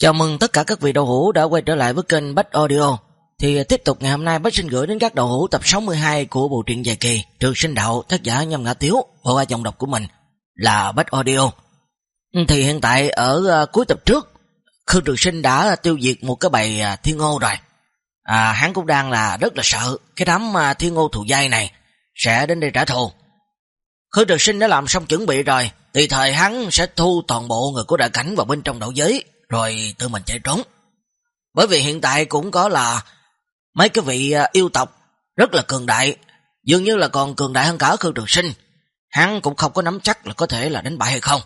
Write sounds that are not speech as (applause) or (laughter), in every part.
Chào mừng tất cả các vị đầu hữu đã quay trở lại với kênh Bách Audio. Thì tiếp tục ngày hôm nay Bách xin gửi đến các đầu hữu tập 62 của bộ truyện dài kỳ Trường sinh đạo tác giả Nhâm Ngã Tiếu và qua dòng đọc của mình là Bách Audio. Thì hiện tại ở à, cuối tập trước, Khương Trường Sinh đã tiêu diệt một cái bầy à, thiên ngô rồi. À, hắn cũng đang là rất là sợ cái đám à, thiên ngô thù dai này sẽ đến đây trả thù. Khương Trường Sinh đã làm xong chuẩn bị rồi, thì thời hắn sẽ thu toàn bộ người của đại cảnh vào bên trong đậu giới rồi tự mình chạy trốn. Bởi vì hiện tại cũng có là mấy cái vị à, yêu tộc rất là cường đại, dường như là còn cường đại hơn cả Khương Trường Sinh. Hắn cũng không có nắm chắc là có thể là đánh bại hay không.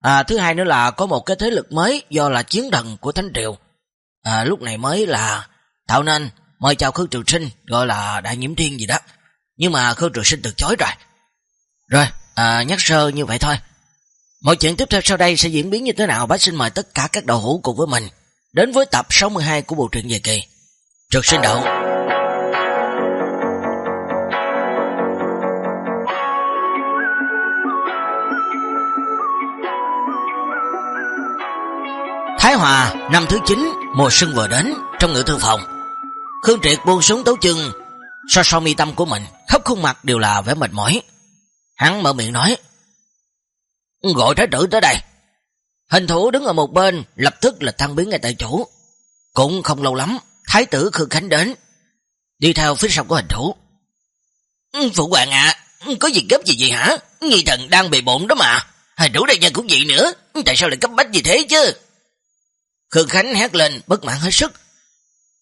À, thứ hai nữa là có một cái thế lực mới do là chiến thần của Thánh Triều. À, lúc này mới là tạo nên mời chào Khương Trường Sinh gọi là đại nhiễm thiên gì đó. Nhưng mà Khương Trường Sinh từ chối rồi. Rồi, à, nhắc sơ như vậy thôi. Mọi chuyện tiếp theo sau đây sẽ diễn biến như thế nào bác xin mời tất cả các đầu hữu cùng với mình đến với tập 62 của bộ truyện về kỳ. Trực sinh đậu. Thái Hòa, năm thứ 9, mùa xuân vừa đến, trong ngự thư phòng. Khương Triệt buông xuống tấu chân, so so mi tâm của mình, khắp khuôn mặt đều là vẻ mệt mỏi. Hắn mở miệng nói, Gọi thái tử tới đây. Hình thủ đứng ở một bên, lập tức là thăng biến ngay tại chỗ. Cũng không lâu lắm, thái tử Khương Khánh đến. Đi theo phía sau của hình thủ. Ừ, phụ hoàng ạ, ừ, có gì gấp gì vậy hả? Nghi thần đang bị bộn đó mà. Hình thủ đại nhân cũng vậy nữa, ừ, tại sao lại cấp bách gì thế chứ? Khương Khánh hét lên, bất mãn hết sức.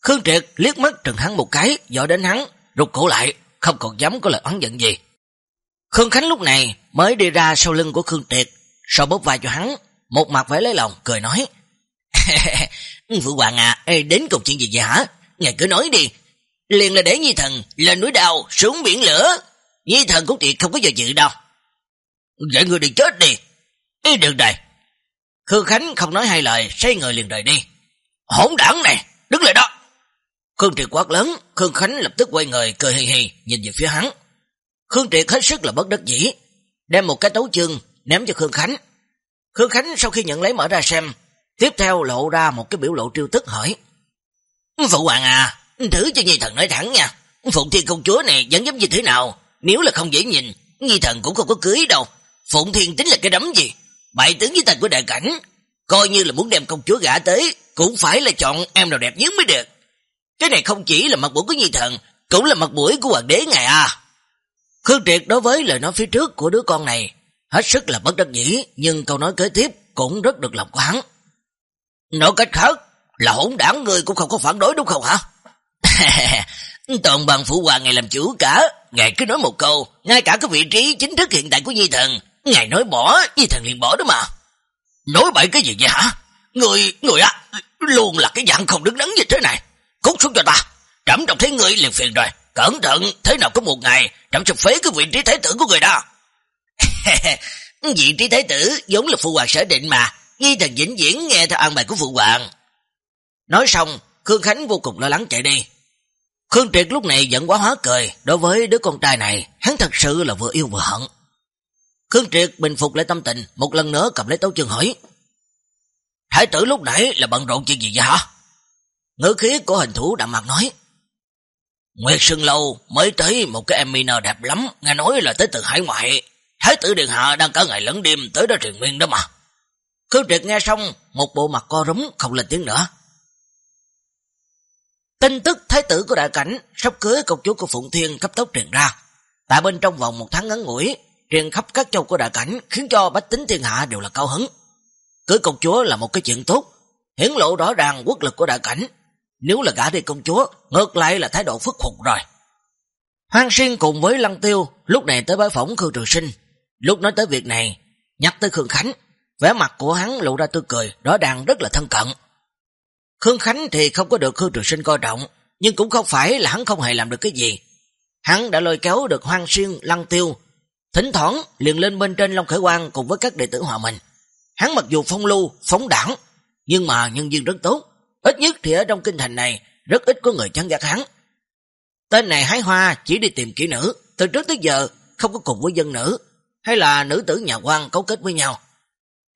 Khương Triệt liếc mắt trừng hắn một cái, dõi đến hắn, rụt cổ lại, không còn dám có lời oán giận gì. Khương Khánh lúc này mới đi ra sau lưng của Khương Triệt, sau bóp vai cho hắn, một mặt vẻ lấy lòng, cười nói. (laughs) Phụ hoàng à, đến cùng chuyện gì vậy hả? Ngài cứ nói đi. Liền là để Nhi Thần lên núi đào, xuống biển lửa. Nhi Thần cũng tuyệt không có giờ dự đâu. Vậy người đừng chết đi. Ý được đây. Khương Khánh không nói hai lời, xoay người liền rời đi. Hỗn đảng này, đứng lại đó. Khương Triệt quát lớn, Khương Khánh lập tức quay người, cười hì hì, nhìn về phía hắn. Khương Triệt hết sức là bất đắc dĩ, đem một cái tấu chương ném cho Khương Khánh. Khương Khánh sau khi nhận lấy mở ra xem, tiếp theo lộ ra một cái biểu lộ triêu tức hỏi. Phụ hoàng à, thử cho Nhi Thần nói thẳng nha, Phụng Thiên công chúa này vẫn giống như thế nào, nếu là không dễ nhìn, Nhi Thần cũng không có cưới đâu. Phụng Thiên tính là cái đấm gì, bại tướng với thần của đại cảnh, coi như là muốn đem công chúa gã tới, cũng phải là chọn em nào đẹp nhất mới được. Cái này không chỉ là mặt mũi của Nhi Thần, cũng là mặt mũi của hoàng đế ngài à. Khương Triệt đối với lời nói phía trước của đứa con này hết sức là bất đắc dĩ, nhưng câu nói kế tiếp cũng rất được lòng của hắn. Nói cách khác là hỗn đảng người cũng không có phản đối đúng không hả? (laughs) Toàn bằng phụ hoàng ngài làm chủ cả, ngài cứ nói một câu, ngay cả cái vị trí chính thức hiện tại của Nhi Thần, ngài nói bỏ, Nhi Thần liền bỏ đó mà. Nói bậy cái gì vậy hả? Người, người á, luôn là cái dạng không đứng đắn như thế này. Cút xuống cho ta, trẩm trọng thấy người liền phiền rồi. Cẩn thận, thế nào có một ngày, trẩm sẽ phế cái vị trí thái tử của người đó. (laughs) vị trí thái tử giống là phụ hoàng sở định mà, nghi thần vĩnh viễn nghe theo an bài của phụ hoàng. Nói xong, Khương Khánh vô cùng lo lắng chạy đi. Khương Triệt lúc này giận quá hóa cười, đối với đứa con trai này, hắn thật sự là vừa yêu vừa hận. Khương Triệt bình phục lại tâm tình, một lần nữa cầm lấy tấu chương hỏi. Thái tử lúc nãy là bận rộn chuyện gì vậy hả? Ngữ khí của hình thủ đạm mặt nói. Nguyệt sơn Lâu mới tới một cái em minor đẹp lắm, nghe nói là tới từ hải ngoại. Thái tử Điện Hạ đang cả ngày lẫn đêm tới đó truyền nguyên đó mà. Khương Triệt nghe xong, một bộ mặt co rúm không lên tiếng nữa. Tin tức thái tử của đại cảnh sắp cưới công chúa của Phụng Thiên cấp tốc truyền ra. Tại bên trong vòng một tháng ngắn ngủi, truyền khắp các châu của đại cảnh khiến cho bách tính thiên hạ đều là cao hứng. Cưới công chúa là một cái chuyện tốt, hiển lộ rõ ràng quốc lực của đại cảnh nếu là gã đi công chúa, ngược lại là thái độ phức hụt rồi. Hoang Xuyên cùng với Lăng Tiêu lúc này tới bái phỏng Khương Trường Sinh. Lúc nói tới việc này, nhắc tới Khương Khánh, vẻ mặt của hắn lộ ra tươi cười, rõ ràng rất là thân cận. Khương Khánh thì không có được Khương Trường Sinh coi trọng, nhưng cũng không phải là hắn không hề làm được cái gì. Hắn đã lôi kéo được Hoang Xuyên, Lăng Tiêu, thỉnh thoảng liền lên bên trên Long Khởi Quang cùng với các đệ tử hòa mình. Hắn mặc dù phong lưu, phóng đảng, nhưng mà nhân viên rất tốt, Ít nhất thì ở trong kinh thành này, rất ít có người chán ghét hắn. Tên này hái hoa chỉ đi tìm kỹ nữ, từ trước tới giờ không có cùng với dân nữ, hay là nữ tử nhà quan cấu kết với nhau.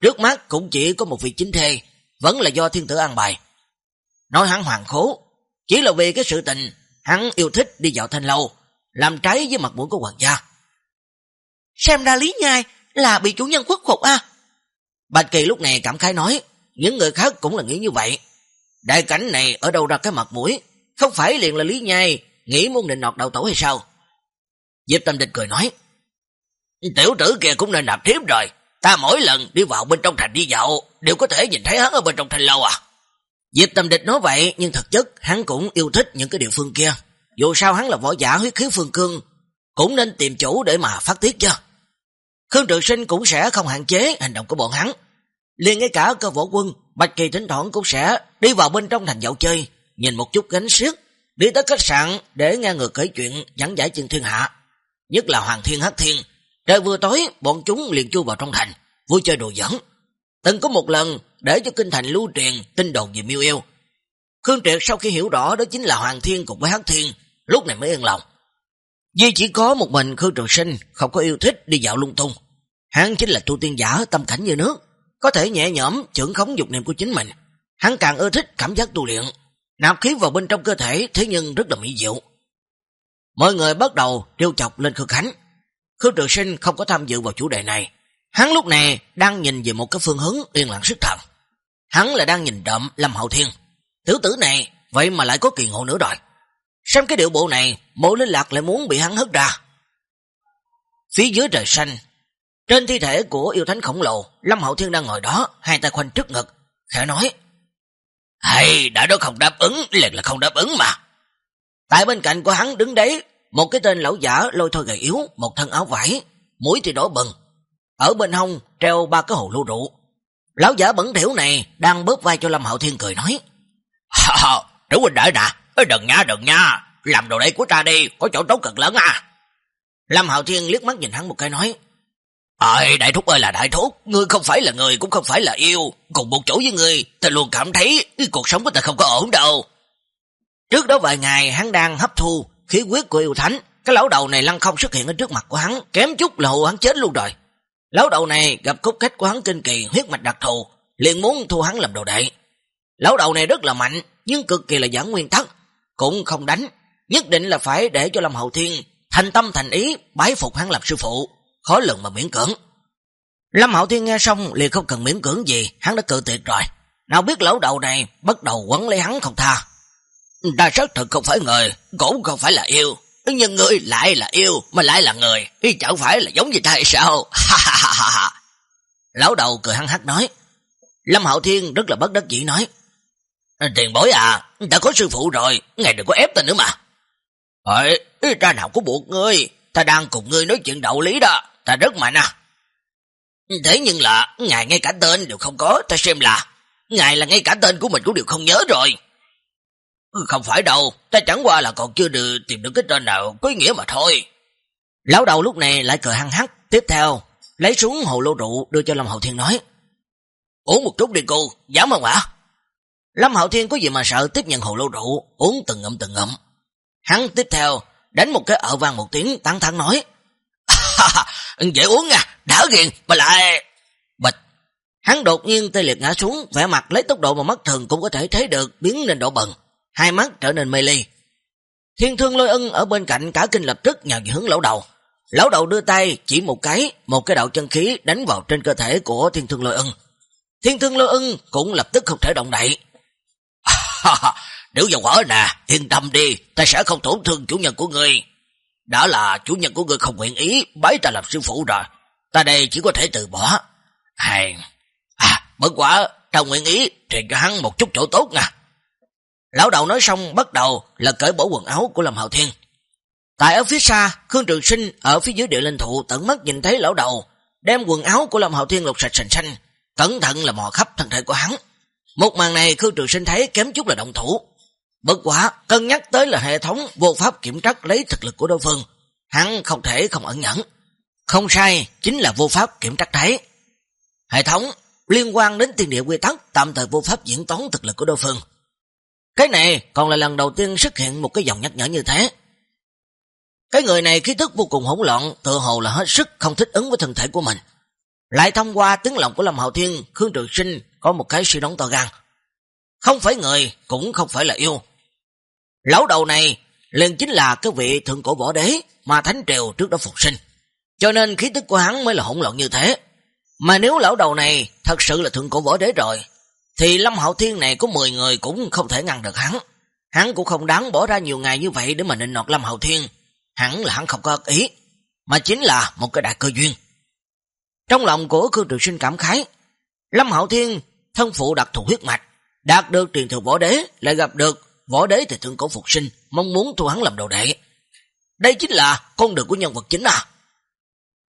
Trước mắt cũng chỉ có một vị chính thê, vẫn là do thiên tử an bài. Nói hắn hoàng khố, chỉ là vì cái sự tình hắn yêu thích đi dạo thanh lâu, làm trái với mặt mũi của hoàng gia. Xem ra Lý Nhai là bị chủ nhân khuất phục à? Bạch Kỳ lúc này cảm khái nói, những người khác cũng là nghĩ như vậy. Đại cảnh này ở đâu ra cái mặt mũi, không phải liền là Lý Nhai nghĩ muốn định nọt đầu tổ hay sao? Diệp Tâm Địch cười nói, tiểu tử kia cũng nên nạp thiếp rồi, ta mỗi lần đi vào bên trong thành đi dạo, đều có thể nhìn thấy hắn ở bên trong thành lâu à. Diệp Tâm Địch nói vậy, nhưng thực chất hắn cũng yêu thích những cái địa phương kia. Dù sao hắn là võ giả huyết khí phương cương, cũng nên tìm chủ để mà phát tiết chứ. Khương Trường Sinh cũng sẽ không hạn chế hành động của bọn hắn. liền ngay cả cơ võ quân, Bạch Kỳ thỉnh thoảng cũng sẽ đi vào bên trong thành dạo chơi, nhìn một chút gánh xiếc, đi tới khách sạn để nghe người kể chuyện dẫn giải chân thiên hạ. Nhất là Hoàng Thiên Hắc Thiên, trời vừa tối bọn chúng liền chui vào trong thành, vui chơi đồ dẫn. Từng có một lần để cho kinh thành lưu truyền tin đồn về miêu yêu. Khương Triệt sau khi hiểu rõ đó chính là Hoàng Thiên cùng với Hắc Thiên, lúc này mới yên lòng. Duy chỉ có một mình Khương Trường Sinh không có yêu thích đi dạo lung tung. Hắn chính là tu tiên giả tâm cảnh như nước, có thể nhẹ nhõm trưởng khống dục niệm của chính mình. Hắn càng ưa thích cảm giác tu luyện, nạp khí vào bên trong cơ thể thế nhưng rất là mỹ diệu. Mọi người bắt đầu trêu chọc lên Khương Khánh. Khương Trường Sinh không có tham dự vào chủ đề này. Hắn lúc này đang nhìn về một cái phương hướng yên lặng sức thần. Hắn là đang nhìn đậm Lâm Hậu Thiên. Tiểu tử này vậy mà lại có kỳ ngộ nữa rồi. Xem cái điệu bộ này, mộ linh lạc lại muốn bị hắn hất ra. Phía dưới trời xanh, trên thi thể của yêu thánh khổng lồ, Lâm Hậu Thiên đang ngồi đó, hai tay khoanh trước ngực, khẽ nói. Hay, đã đó không đáp ứng, liền là không đáp ứng mà. Tại bên cạnh của hắn đứng đấy, một cái tên lão giả lôi thôi gầy yếu, một thân áo vải, mũi thì đỏ bừng. Ở bên hông treo ba cái hồ lưu rượu. Lão giả bẩn thiểu này đang bóp vai cho Lâm Hậu Thiên cười nói. (laughs) Hả, trữ huynh đợi nè, đừng nha, đừng nha, làm đồ đây của ta đi, có chỗ tốt cực lớn à. Lâm Hậu Thiên liếc mắt nhìn hắn một cái nói. Ơi, đại thúc ơi là đại thúc, ngươi không phải là người cũng không phải là yêu, cùng một chỗ với ngươi, ta luôn cảm thấy cuộc sống của ta không có ổn đâu. Trước đó vài ngày hắn đang hấp thu khí huyết của yêu thánh, cái lão đầu này lăng không xuất hiện ở trước mặt của hắn, kém chút là hù hắn chết luôn rồi. Lão đầu này gặp cốt cách của hắn kinh kỳ huyết mạch đặc thù, liền muốn thu hắn làm đồ đệ. Lão đầu này rất là mạnh, nhưng cực kỳ là giảng nguyên tắc, cũng không đánh, nhất định là phải để cho Lâm Hậu Thiên thành tâm thành ý bái phục hắn làm sư phụ, khó lần mà miễn cưỡng. Lâm Hậu Thiên nghe xong liền không cần miễn cưỡng gì, hắn đã cự tuyệt rồi. Nào biết lão đầu này bắt đầu quấn lấy hắn không tha. Đa sát thực không phải người, cũng không phải là yêu, nhưng người lại là yêu, mà lại là người, chẳng phải là giống như ta hay sao? Lão đầu cười hăng hắc nói. Lâm Hậu Thiên rất là bất đắc dĩ nói. Tiền bối à, đã có sư phụ rồi, ngài đừng có ép ta nữa mà. Ê, ta nào có buộc ngươi, ta đang cùng ngươi nói chuyện đạo lý đó, ta rất mạnh à. Thế nhưng là, ngài ngay cả tên đều không có, ta xem là, ngài là ngay cả tên của mình cũng đều không nhớ rồi. Không phải đâu, ta chẳng qua là còn chưa được tìm được cái tên nào có ý nghĩa mà thôi. Lão đầu lúc này lại cười hăng hắc, tiếp theo, lấy xuống hồ lô rượu đưa cho Lâm Hậu Thiên nói. Uống một chút đi cô, dám không ạ? Lâm Hậu Thiên có gì mà sợ tiếp nhận hồ lô rượu, uống từng ngậm từng ngậm. Hắn tiếp theo, đánh một cái ở vang một tiếng tăng thẳng nói. Dễ uống à, đỡ ghiền, mà lại... Bịch. Hắn đột nhiên tê liệt ngã xuống, vẻ mặt lấy tốc độ mà mắt thường cũng có thể thấy được biến lên độ bần. Hai mắt trở nên mê ly. Thiên thương lôi ân ở bên cạnh cả kinh lập tức nhào hướng lão đầu. Lão đầu đưa tay chỉ một cái, một cái đạo chân khí đánh vào trên cơ thể của thiên thương lôi ân. Thiên thương lôi ân cũng lập tức không thể động đậy. (laughs) Nếu dầu ở nè, yên tâm đi, ta sẽ không tổn thương chủ nhân của ngươi. Đã là chủ nhân của ngươi không nguyện ý, bái ta làm sư phụ rồi. Ta đây chỉ có thể từ bỏ. Hay, à, bất quả, ta nguyện ý truyền cho hắn một chút chỗ tốt nha. Lão đầu nói xong bắt đầu là cởi bỏ quần áo của Lâm Hạo Thiên. Tại ở phía xa, Khương Trường Sinh ở phía dưới địa linh thụ tận mắt nhìn thấy lão đầu, đem quần áo của Lâm Hạo Thiên lột sạch sành xanh, cẩn thận là mò khắp thân thể của hắn. Một màn này Khương Trường Sinh thấy kém chút là động thủ. Bất quả, cân nhắc tới là hệ thống vô pháp kiểm trắc lấy thực lực của đối phương. Hắn không thể không ẩn nhẫn. Không sai, chính là vô pháp kiểm trắc thấy. Hệ thống liên quan đến tiền địa quy tắc tạm thời vô pháp diễn toán thực lực của đối phương. Cái này còn là lần đầu tiên xuất hiện một cái dòng nhắc nhở như thế. Cái người này khí thức vô cùng hỗn loạn, tự hồ là hết sức không thích ứng với thân thể của mình. Lại thông qua tiếng lòng của Lâm Hạo Thiên, Khương Trường Sinh có một cái suy đoán to gan. Không phải người, cũng không phải là yêu. Lão đầu này liền chính là cái vị thượng cổ võ đế mà Thánh Triều trước đó phục sinh. Cho nên khí tức của hắn mới là hỗn loạn như thế. Mà nếu lão đầu này thật sự là thượng cổ võ đế rồi, thì Lâm Hạo Thiên này có 10 người cũng không thể ngăn được hắn. Hắn cũng không đáng bỏ ra nhiều ngày như vậy để mà nịnh nọt Lâm Hạo Thiên. hắn là hắn không có ý, mà chính là một cái đại cơ duyên. Trong lòng của Khương Trường Sinh cảm khái, Lâm Hạo Thiên thân phụ đặc thù huyết mạch, đạt được truyền thừa võ đế, lại gặp được võ đế thì thượng cổ phục sinh, mong muốn thu hắn làm đầu đệ. Đây chính là con đường của nhân vật chính à.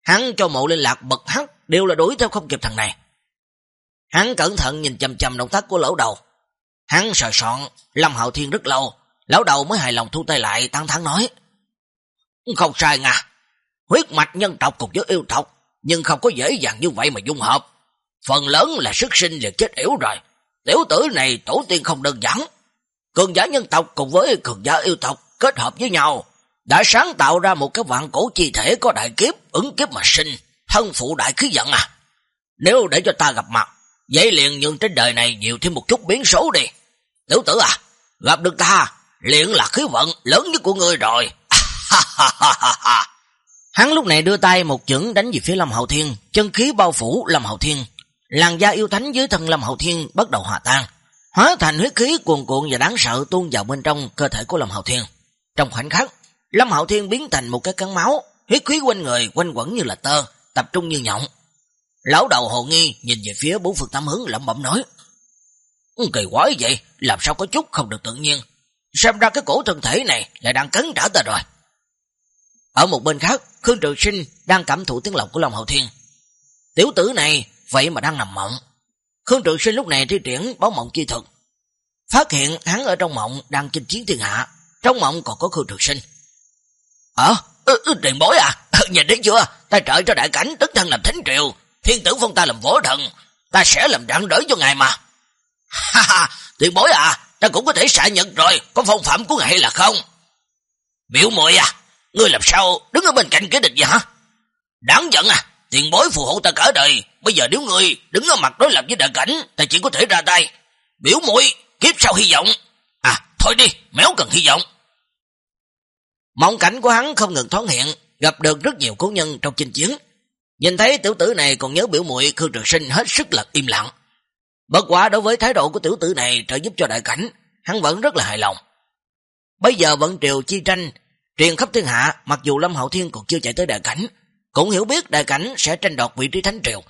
Hắn cho mộ liên lạc bật hắc đều là đuổi theo không kịp thằng này. Hắn cẩn thận nhìn chầm chầm động tác của lão đầu. Hắn sờ soạn, Lâm Hạo Thiên rất lâu, lão đầu mới hài lòng thu tay lại tăng thắng nói. Không sai nha, huyết mạch nhân tộc cùng với yêu tộc, nhưng không có dễ dàng như vậy mà dung hợp. Phần lớn là sức sinh liền chết yếu rồi. Tiểu tử này tổ tiên không đơn giản. Cường giả nhân tộc cùng với cường giả yêu tộc kết hợp với nhau, đã sáng tạo ra một cái vạn cổ chi thể có đại kiếp, ứng kiếp mà sinh, thân phụ đại khí giận à. Nếu để cho ta gặp mặt, vậy liền nhưng trên đời này nhiều thêm một chút biến số đi. Tiểu tử à, gặp được ta, liền là khí vận lớn nhất của ngươi rồi. (laughs) Hắn lúc này đưa tay một chưởng đánh về phía Lâm Hậu Thiên, chân khí bao phủ Lâm Hậu Thiên. Làn da yêu thánh dưới thân Lâm Hậu Thiên bắt đầu hòa tan, hóa thành huyết khí cuồn cuộn và đáng sợ tuôn vào bên trong cơ thể của Lâm Hậu Thiên. Trong khoảnh khắc, Lâm Hậu Thiên biến thành một cái cắn máu, huyết khí quanh người quanh quẩn như là tơ, tập trung như nhộng. Lão đầu hồ nghi nhìn về phía bốn phương tám hướng lẩm bẩm nói: "Kỳ quái vậy, làm sao có chút không được tự nhiên? Xem ra cái cổ thân thể này lại đang cấn trả ta rồi." Ở một bên khác, Khương Trường Sinh đang cảm thụ tiếng lòng của Long Hậu Thiên. Tiểu tử này vậy mà đang nằm mộng. Khương Trường Sinh lúc này thi triển báo mộng chi thực. Phát hiện hắn ở trong mộng đang chinh chiến thiên hạ. Trong mộng còn có Khương Trường Sinh. Ờ, ừ, ừ, điện bối à, (laughs) nhìn thấy chưa, ta trợ cho đại cảnh tức thân làm thánh triều, thiên tử phong ta làm võ thần, ta sẽ làm rạng rỡ cho ngài mà. Ha ha, tiền bối à, ta cũng có thể xạ nhận rồi, có phong phạm của ngài là không? Biểu muội à, ngươi làm sao đứng ở bên cạnh kế địch vậy hả? Đáng giận à, tiền bối phù hộ ta cả đời, bây giờ nếu ngươi đứng ở mặt đối lập với đại cảnh, ta chỉ có thể ra tay. Biểu muội kiếp sau hy vọng. À, thôi đi, méo cần hy vọng. Mộng cảnh của hắn không ngừng thoáng hiện, gặp được rất nhiều cố nhân trong chinh chiến. Nhìn thấy tiểu tử này còn nhớ biểu muội Khương Trường Sinh hết sức là im lặng. Bất quả đối với thái độ của tiểu tử này trợ giúp cho đại cảnh, hắn vẫn rất là hài lòng. Bây giờ vận triều chi tranh, truyền khắp thiên hạ, mặc dù Lâm Hậu Thiên còn chưa chạy tới đại cảnh, cũng hiểu biết đại cảnh sẽ tranh đoạt vị trí thánh triều.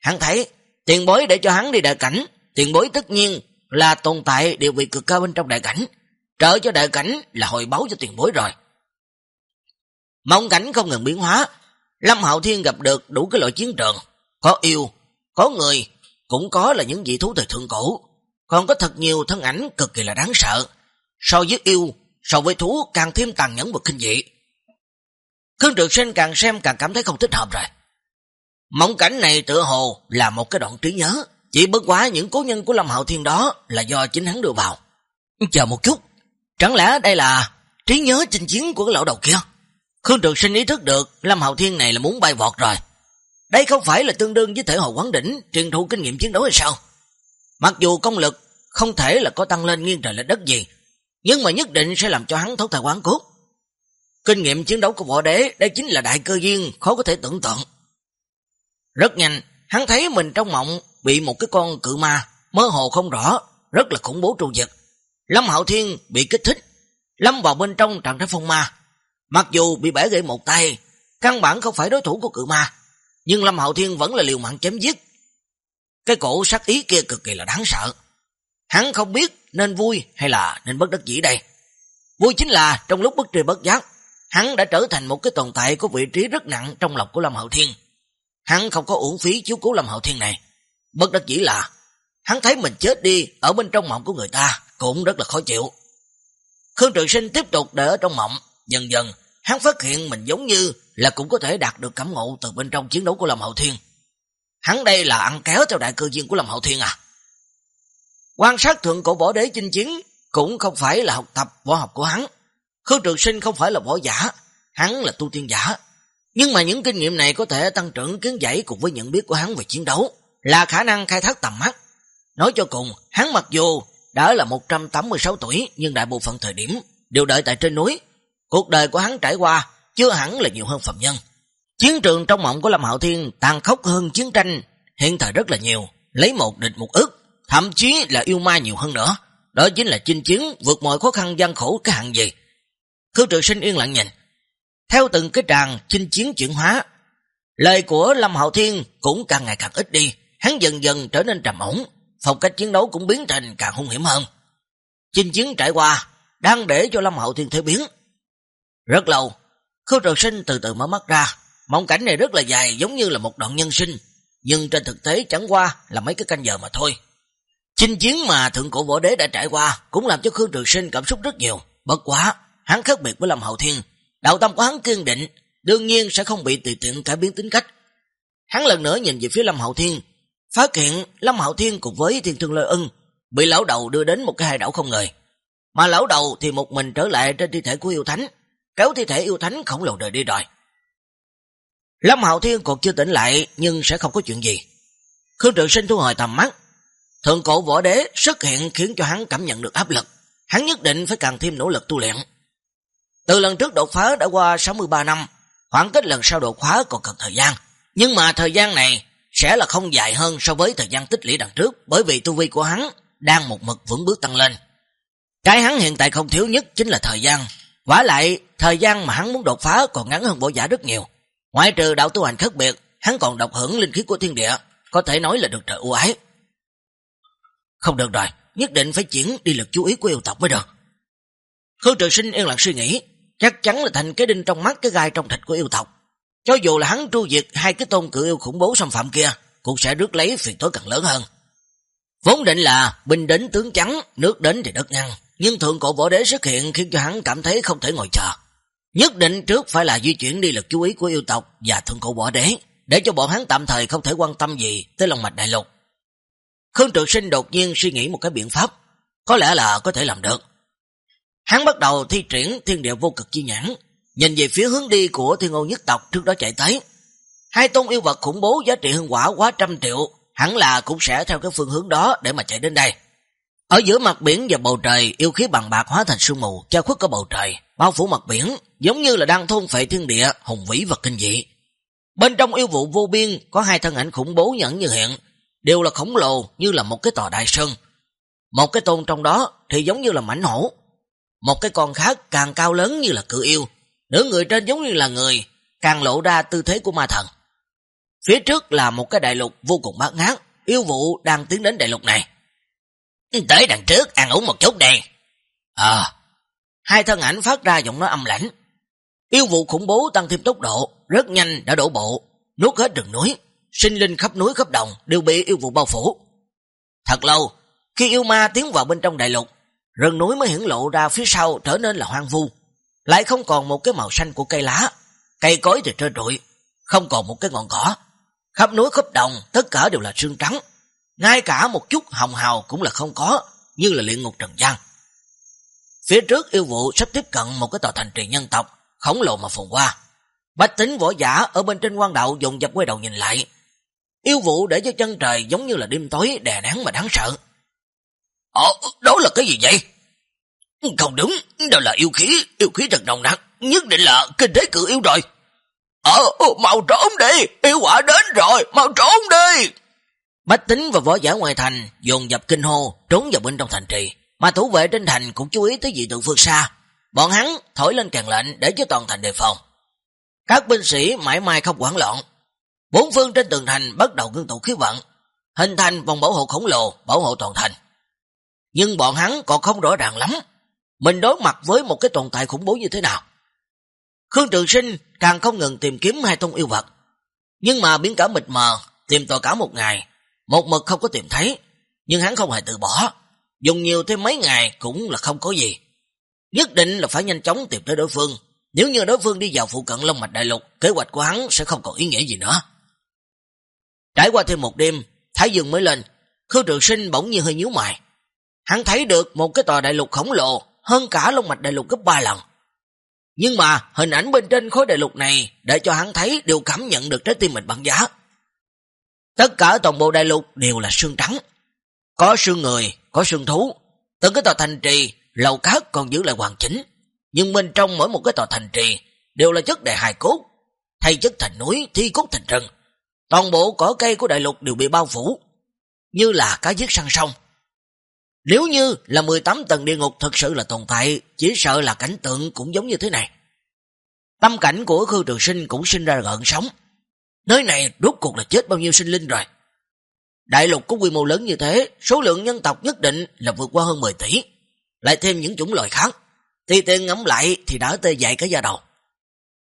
Hắn thấy, tiền bối để cho hắn đi đại cảnh, tiền bối tất nhiên là tồn tại địa vị cực cao bên trong đại cảnh, trợ cho đại cảnh là hồi báo cho tiền bối rồi. Mong cảnh không ngừng biến hóa, Lâm Hạo Thiên gặp được đủ cái loại chiến trường, có yêu, có người, cũng có là những vị thú thời thượng cổ, còn có thật nhiều thân ảnh cực kỳ là đáng sợ. So với yêu, so với thú càng thêm tàn nhẫn và kinh dị. Khương Trường Sinh càng xem càng cảm thấy không thích hợp rồi. Mộng cảnh này tựa hồ là một cái đoạn trí nhớ, chỉ bất quá những cố nhân của Lâm Hạo Thiên đó là do chính hắn đưa vào. Chờ một chút, chẳng lẽ đây là trí nhớ trình chiến của cái lão đầu kia? Khương Trường Sinh ý thức được Lâm Hạo Thiên này là muốn bay vọt rồi. Đây không phải là tương đương với thể hồ quán đỉnh truyền thụ kinh nghiệm chiến đấu hay sao? Mặc dù công lực không thể là có tăng lên nghiêng trời lệch đất gì, nhưng mà nhất định sẽ làm cho hắn thấu thời quán cốt. Kinh nghiệm chiến đấu của võ đế đây chính là đại cơ duyên khó có thể tưởng tượng. Rất nhanh, hắn thấy mình trong mộng bị một cái con cự ma mơ hồ không rõ, rất là khủng bố trù vật. Lâm Hạo Thiên bị kích thích, lâm vào bên trong trạng thái phong ma. Mặc dù bị bẻ gãy một tay, căn bản không phải đối thủ của cự ma, nhưng Lâm Hạo Thiên vẫn là liều mạng chém giết. Cái cổ sát ý kia cực kỳ là đáng sợ. Hắn không biết nên vui hay là nên bất đắc dĩ đây. Vui chính là trong lúc bất tri bất giác, hắn đã trở thành một cái tồn tại có vị trí rất nặng trong lòng của Lâm Hạo Thiên. Hắn không có uổng phí chiếu cứu Lâm Hạo Thiên này. Bất đắc dĩ là, hắn thấy mình chết đi ở bên trong mộng của người ta, cũng rất là khó chịu. Khương Trường Sinh tiếp tục để ở trong mộng, dần dần, hắn phát hiện mình giống như là cũng có thể đạt được cảm ngộ từ bên trong chiến đấu của Lâm hậu Thiên. Hắn đây là ăn kéo theo đại cơ duyên của Lâm hậu Thiên à? Quan sát thượng cổ võ đế chinh chiến cũng không phải là học tập võ học của hắn. Khương Trường Sinh không phải là võ giả, hắn là tu tiên giả. Nhưng mà những kinh nghiệm này có thể tăng trưởng kiến giải cùng với nhận biết của hắn về chiến đấu, là khả năng khai thác tầm mắt. Nói cho cùng, hắn mặc dù đã là 186 tuổi, nhưng đại bộ phận thời điểm đều đợi tại trên núi. Cuộc đời của hắn trải qua chưa hẳn là nhiều hơn phạm nhân. Chiến trường trong mộng của Lâm Hạo Thiên tàn khốc hơn chiến tranh hiện thời rất là nhiều, lấy một địch một ức, thậm chí là yêu ma nhiều hơn nữa. Đó chính là chinh chiến vượt mọi khó khăn gian khổ cái hạng gì. Khương Trường Sinh yên lặng nhìn, theo từng cái tràng chinh chiến chuyển hóa, lời của Lâm Hạo Thiên cũng càng ngày càng ít đi, hắn dần dần trở nên trầm ổn, phong cách chiến đấu cũng biến thành càng hung hiểm hơn. Chinh chiến trải qua, đang để cho Lâm Hạo Thiên thay biến. Rất lâu, Khương Trường Sinh từ từ mở mắt ra, mộng cảnh này rất là dài giống như là một đoạn nhân sinh, nhưng trên thực tế chẳng qua là mấy cái canh giờ mà thôi. Chinh chiến mà thượng cổ võ đế đã trải qua cũng làm cho Khương Trường Sinh cảm xúc rất nhiều, bất quá, hắn khác biệt với Lâm hậu Thiên, đạo tâm của hắn kiên định, đương nhiên sẽ không bị tùy tiện cải biến tính cách. Hắn lần nữa nhìn về phía Lâm hậu Thiên, phát hiện Lâm hậu Thiên cùng với Thiên Thương Lôi Ưng bị lão đầu đưa đến một cái hai đảo không người. Mà lão đầu thì một mình trở lại trên thi thể của yêu thánh, kéo thi thể yêu thánh khổng lồ đời đi rồi. Lâm Hạo Thiên còn chưa tỉnh lại nhưng sẽ không có chuyện gì. Khương Trường Sinh thu hồi tầm mắt. Thượng cổ võ đế xuất hiện khiến cho hắn cảm nhận được áp lực. Hắn nhất định phải càng thêm nỗ lực tu luyện. Từ lần trước đột phá đã qua 63 năm, khoảng cách lần sau đột phá còn cần thời gian. Nhưng mà thời gian này sẽ là không dài hơn so với thời gian tích lũy đằng trước bởi vì tu vi của hắn đang một mực vững bước tăng lên. Cái hắn hiện tại không thiếu nhất chính là thời gian vả lại, thời gian mà hắn muốn đột phá còn ngắn hơn bộ giả rất nhiều. Ngoại trừ đạo tu hành khác biệt, hắn còn độc hưởng linh khí của thiên địa, có thể nói là được trời ưu ái. Không được rồi, nhất định phải chuyển đi lực chú ý của yêu tộc mới được. Khương Trường Sinh yên lặng suy nghĩ, chắc chắn là thành cái đinh trong mắt cái gai trong thịt của yêu tộc. Cho dù là hắn tru diệt hai cái tôn cự yêu khủng bố xâm phạm kia, cũng sẽ rước lấy phiền tối càng lớn hơn. Vốn định là binh đến tướng trắng, nước đến thì đất ngăn, nhưng thượng cổ võ đế xuất hiện khiến cho hắn cảm thấy không thể ngồi chờ. Nhất định trước phải là di chuyển đi lực chú ý của yêu tộc và thượng cổ võ đế, để cho bọn hắn tạm thời không thể quan tâm gì tới lòng mạch đại lục. Khương Trường Sinh đột nhiên suy nghĩ một cái biện pháp, có lẽ là có thể làm được. Hắn bắt đầu thi triển thiên địa vô cực chi nhãn, nhìn về phía hướng đi của thiên ô nhất tộc trước đó chạy tới. Hai tôn yêu vật khủng bố giá trị hương quả quá trăm triệu, hẳn là cũng sẽ theo cái phương hướng đó để mà chạy đến đây. Ở giữa mặt biển và bầu trời, yêu khí bằng bạc hóa thành sương mù, che khuất cả bầu trời, bao phủ mặt biển, giống như là đang thôn phệ thiên địa, hùng vĩ và kinh dị. Bên trong yêu vụ vô biên, có hai thân ảnh khủng bố nhẫn như hiện, đều là khổng lồ như là một cái tòa đại sơn. Một cái tôn trong đó thì giống như là mảnh hổ, một cái con khác càng cao lớn như là cự yêu, nửa người trên giống như là người, càng lộ ra tư thế của ma thần. Phía trước là một cái đại lục vô cùng bát ngát, yêu vụ đang tiến đến đại lục này. Tới đằng trước, ăn uống một chút đi. À, hai thân ảnh phát ra giọng nói âm lãnh. Yêu vụ khủng bố tăng thêm tốc độ, rất nhanh đã đổ bộ, nuốt hết rừng núi, sinh linh khắp núi khắp đồng đều bị yêu vụ bao phủ. Thật lâu, khi yêu ma tiến vào bên trong đại lục, rừng núi mới hiển lộ ra phía sau trở nên là hoang vu, lại không còn một cái màu xanh của cây lá, cây cối thì trơ trụi, không còn một cái ngọn cỏ. Khắp núi khắp đồng, tất cả đều là sương trắng, ngay cả một chút hồng hào cũng là không có, như là luyện ngục trần gian. Phía trước yêu vụ sắp tiếp cận một cái tòa thành trì nhân tộc, khổng lồ mà phồn qua. Bách tính võ giả ở bên trên quan đạo dùng dập quay đầu nhìn lại. Yêu vụ để cho chân trời giống như là đêm tối đè nắng mà đáng sợ. Ồ, đó là cái gì vậy? Không đúng, đó là yêu khí, yêu khí thật nồng nặng, nhất định là kinh tế cự yêu rồi. Ờ, ờ, mau trốn đi, yêu quả đến rồi, mau trốn đi. Bách tính và võ giả ngoài thành dồn dập kinh hô, trốn vào bên trong thành trì, mà thủ vệ trên thành cũng chú ý tới dị tượng phương xa. Bọn hắn thổi lên càng lệnh để cho toàn thành đề phòng. Các binh sĩ mãi mai không quản loạn. Bốn phương trên tường thành bắt đầu ngưng tụ khí vận, hình thành vòng bảo hộ khổng lồ, bảo hộ toàn thành. Nhưng bọn hắn còn không rõ ràng lắm, mình đối mặt với một cái tồn tại khủng bố như thế nào. Khương Trường Sinh càng không ngừng tìm kiếm hai thông yêu vật, nhưng mà biến cả mịt mờ, tìm tòa cả một ngày, một mực không có tìm thấy, nhưng hắn không hề từ bỏ, dùng nhiều thêm mấy ngày cũng là không có gì. Nhất định là phải nhanh chóng tìm tới đối phương, nếu như đối phương đi vào phụ cận Long Mạch Đại Lục, kế hoạch của hắn sẽ không còn ý nghĩa gì nữa. Trải qua thêm một đêm, Thái Dương mới lên, Khương Trường Sinh bỗng nhiên hơi nhíu mày. Hắn thấy được một cái tòa đại lục khổng lồ hơn cả Long Mạch Đại Lục gấp 3 lần. Nhưng mà hình ảnh bên trên khối đại lục này để cho hắn thấy đều cảm nhận được trái tim mình bằng giá. Tất cả toàn bộ đại lục đều là xương trắng. Có xương người, có xương thú. Từng cái tòa thành trì, lầu cát còn giữ lại hoàn chỉnh. Nhưng bên trong mỗi một cái tòa thành trì đều là chất đại hài cốt. Thay chất thành núi, thi cốt thành rừng. Toàn bộ cỏ cây của đại lục đều bị bao phủ. Như là cá giết săn sông. Nếu như là 18 tầng địa ngục thật sự là tồn tại, chỉ sợ là cảnh tượng cũng giống như thế này. Tâm cảnh của Khư Trường Sinh cũng sinh ra gợn sóng. Nơi này rốt cuộc là chết bao nhiêu sinh linh rồi. Đại lục có quy mô lớn như thế, số lượng nhân tộc nhất định là vượt qua hơn 10 tỷ. Lại thêm những chủng loài khác, thì tiên ngắm lại thì đã tê dại cả da đầu.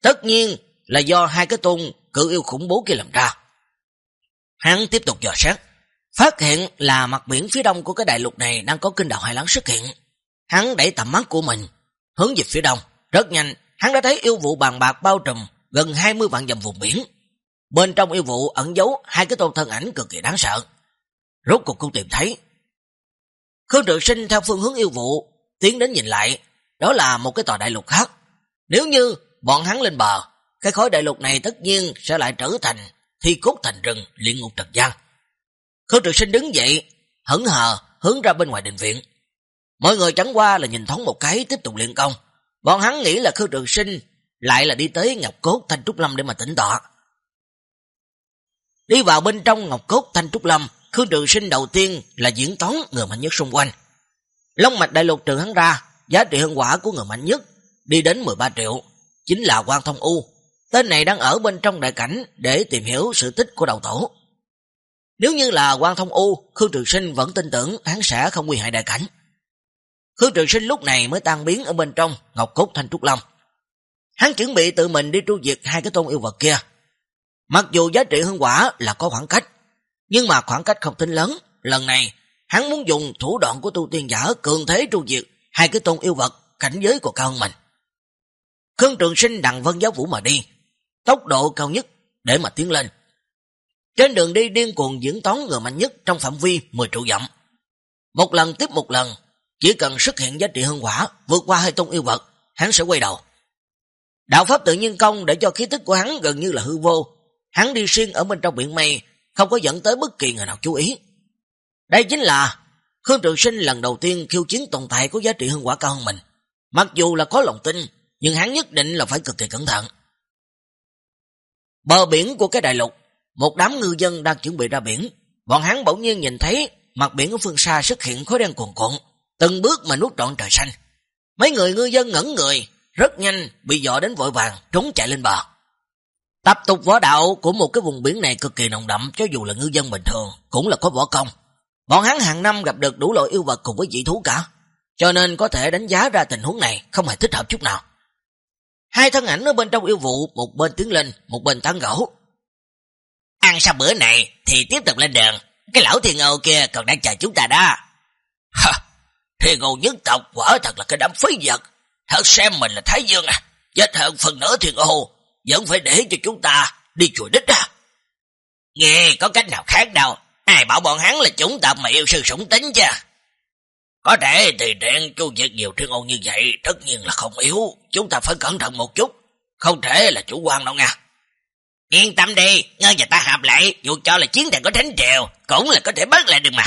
Tất nhiên là do hai cái tôn cự yêu khủng bố kia làm ra. Hắn tiếp tục dò xét, phát hiện là mặt biển phía đông của cái đại lục này đang có kinh đạo hải lắng xuất hiện. Hắn đẩy tầm mắt của mình, hướng về phía đông. Rất nhanh, hắn đã thấy yêu vụ bàn bạc bao trùm gần 20 vạn dặm vùng biển. Bên trong yêu vụ ẩn giấu hai cái tôn thân ảnh cực kỳ đáng sợ. Rốt cuộc cũng tìm thấy. Khương Trường Sinh theo phương hướng yêu vụ, tiến đến nhìn lại, đó là một cái tòa đại lục khác. Nếu như bọn hắn lên bờ, cái khối đại lục này tất nhiên sẽ lại trở thành thi cốt thành rừng luyện ngục trần gian. Khương Trường Sinh đứng dậy, hững hờ hướng ra bên ngoài đình viện. Mọi người chẳng qua là nhìn thoáng một cái tiếp tục luyện công. Bọn hắn nghĩ là Khương Trường Sinh lại là đi tới Ngọc Cốt Thanh Trúc Lâm để mà tỉnh tọa. Đi vào bên trong Ngọc Cốt Thanh Trúc Lâm, Khương Trường Sinh đầu tiên là diễn toán người mạnh nhất xung quanh. Long mạch đại lục trừ hắn ra, giá trị hương quả của người mạnh nhất đi đến 13 triệu, chính là Quan Thông U. Tên này đang ở bên trong đại cảnh để tìm hiểu sự tích của đầu tổ. Nếu như là Quan Thông U, Khương Trường Sinh vẫn tin tưởng hắn sẽ không nguy hại đại cảnh. Khương Trường Sinh lúc này mới tan biến ở bên trong Ngọc Cốt Thanh Trúc Long. Hắn chuẩn bị tự mình đi tru diệt hai cái tôn yêu vật kia. Mặc dù giá trị hương quả là có khoảng cách, nhưng mà khoảng cách không tính lớn. Lần này, hắn muốn dùng thủ đoạn của tu tiên giả cường thế tru diệt hai cái tôn yêu vật cảnh giới của cao hơn mình. Khương Trường Sinh đặng vân giáo vũ mà đi, tốc độ cao nhất để mà tiến lên. Trên đường đi điên cuồng diễn toán người mạnh nhất trong phạm vi 10 trụ dặm. Một lần tiếp một lần, chỉ cần xuất hiện giá trị hương quả vượt qua hai tôn yêu vật, hắn sẽ quay đầu. Đạo pháp tự nhiên công để cho khí tức của hắn gần như là hư vô. Hắn đi xuyên ở bên trong biển mây, không có dẫn tới bất kỳ người nào chú ý. Đây chính là Khương Trường Sinh lần đầu tiên khiêu chiến tồn tại có giá trị hơn quả cao hơn mình. Mặc dù là có lòng tin, nhưng hắn nhất định là phải cực kỳ cẩn thận. Bờ biển của cái đại lục, một đám ngư dân đang chuẩn bị ra biển. Bọn hắn bỗng nhiên nhìn thấy mặt biển ở phương xa xuất hiện khối đen cuồn cuộn, từng bước mà nuốt trọn trời xanh. Mấy người ngư dân ngẩn người, rất nhanh bị dọ đến vội vàng, trốn chạy lên bờ. Tập tục võ đạo của một cái vùng biển này cực kỳ nồng đậm, cho dù là ngư dân bình thường, cũng là có võ công. Bọn hắn hàng năm gặp được đủ loại yêu vật cùng với dị thú cả, cho nên có thể đánh giá ra tình huống này không hề thích hợp chút nào. Hai thân ảnh ở bên trong yêu vụ, một bên tiến lên, một bên tán gỗ. Ăn xong bữa này thì tiếp tục lên đường, cái lão thiên ngầu kia còn đang chờ chúng ta đó. Hả, thiên ngầu nhất tộc quả thật là cái đám phí vật, thật xem mình là Thái Dương à, chết hơn phần nửa thiên ngầu vẫn phải để cho chúng ta đi chùa đích à. Nghe có cách nào khác đâu, ai bảo bọn hắn là chúng ta mà yêu sư sủng tính chứ. Có thể thì chuyện chu diệt nhiều thiên ôn như vậy tất nhiên là không yếu, chúng ta phải cẩn thận một chút, không thể là chủ quan đâu nha. Yên tâm đi, ngươi và ta hợp lại, dù cho là chiến trận có thánh triều, cũng là có thể bắt lại được mà.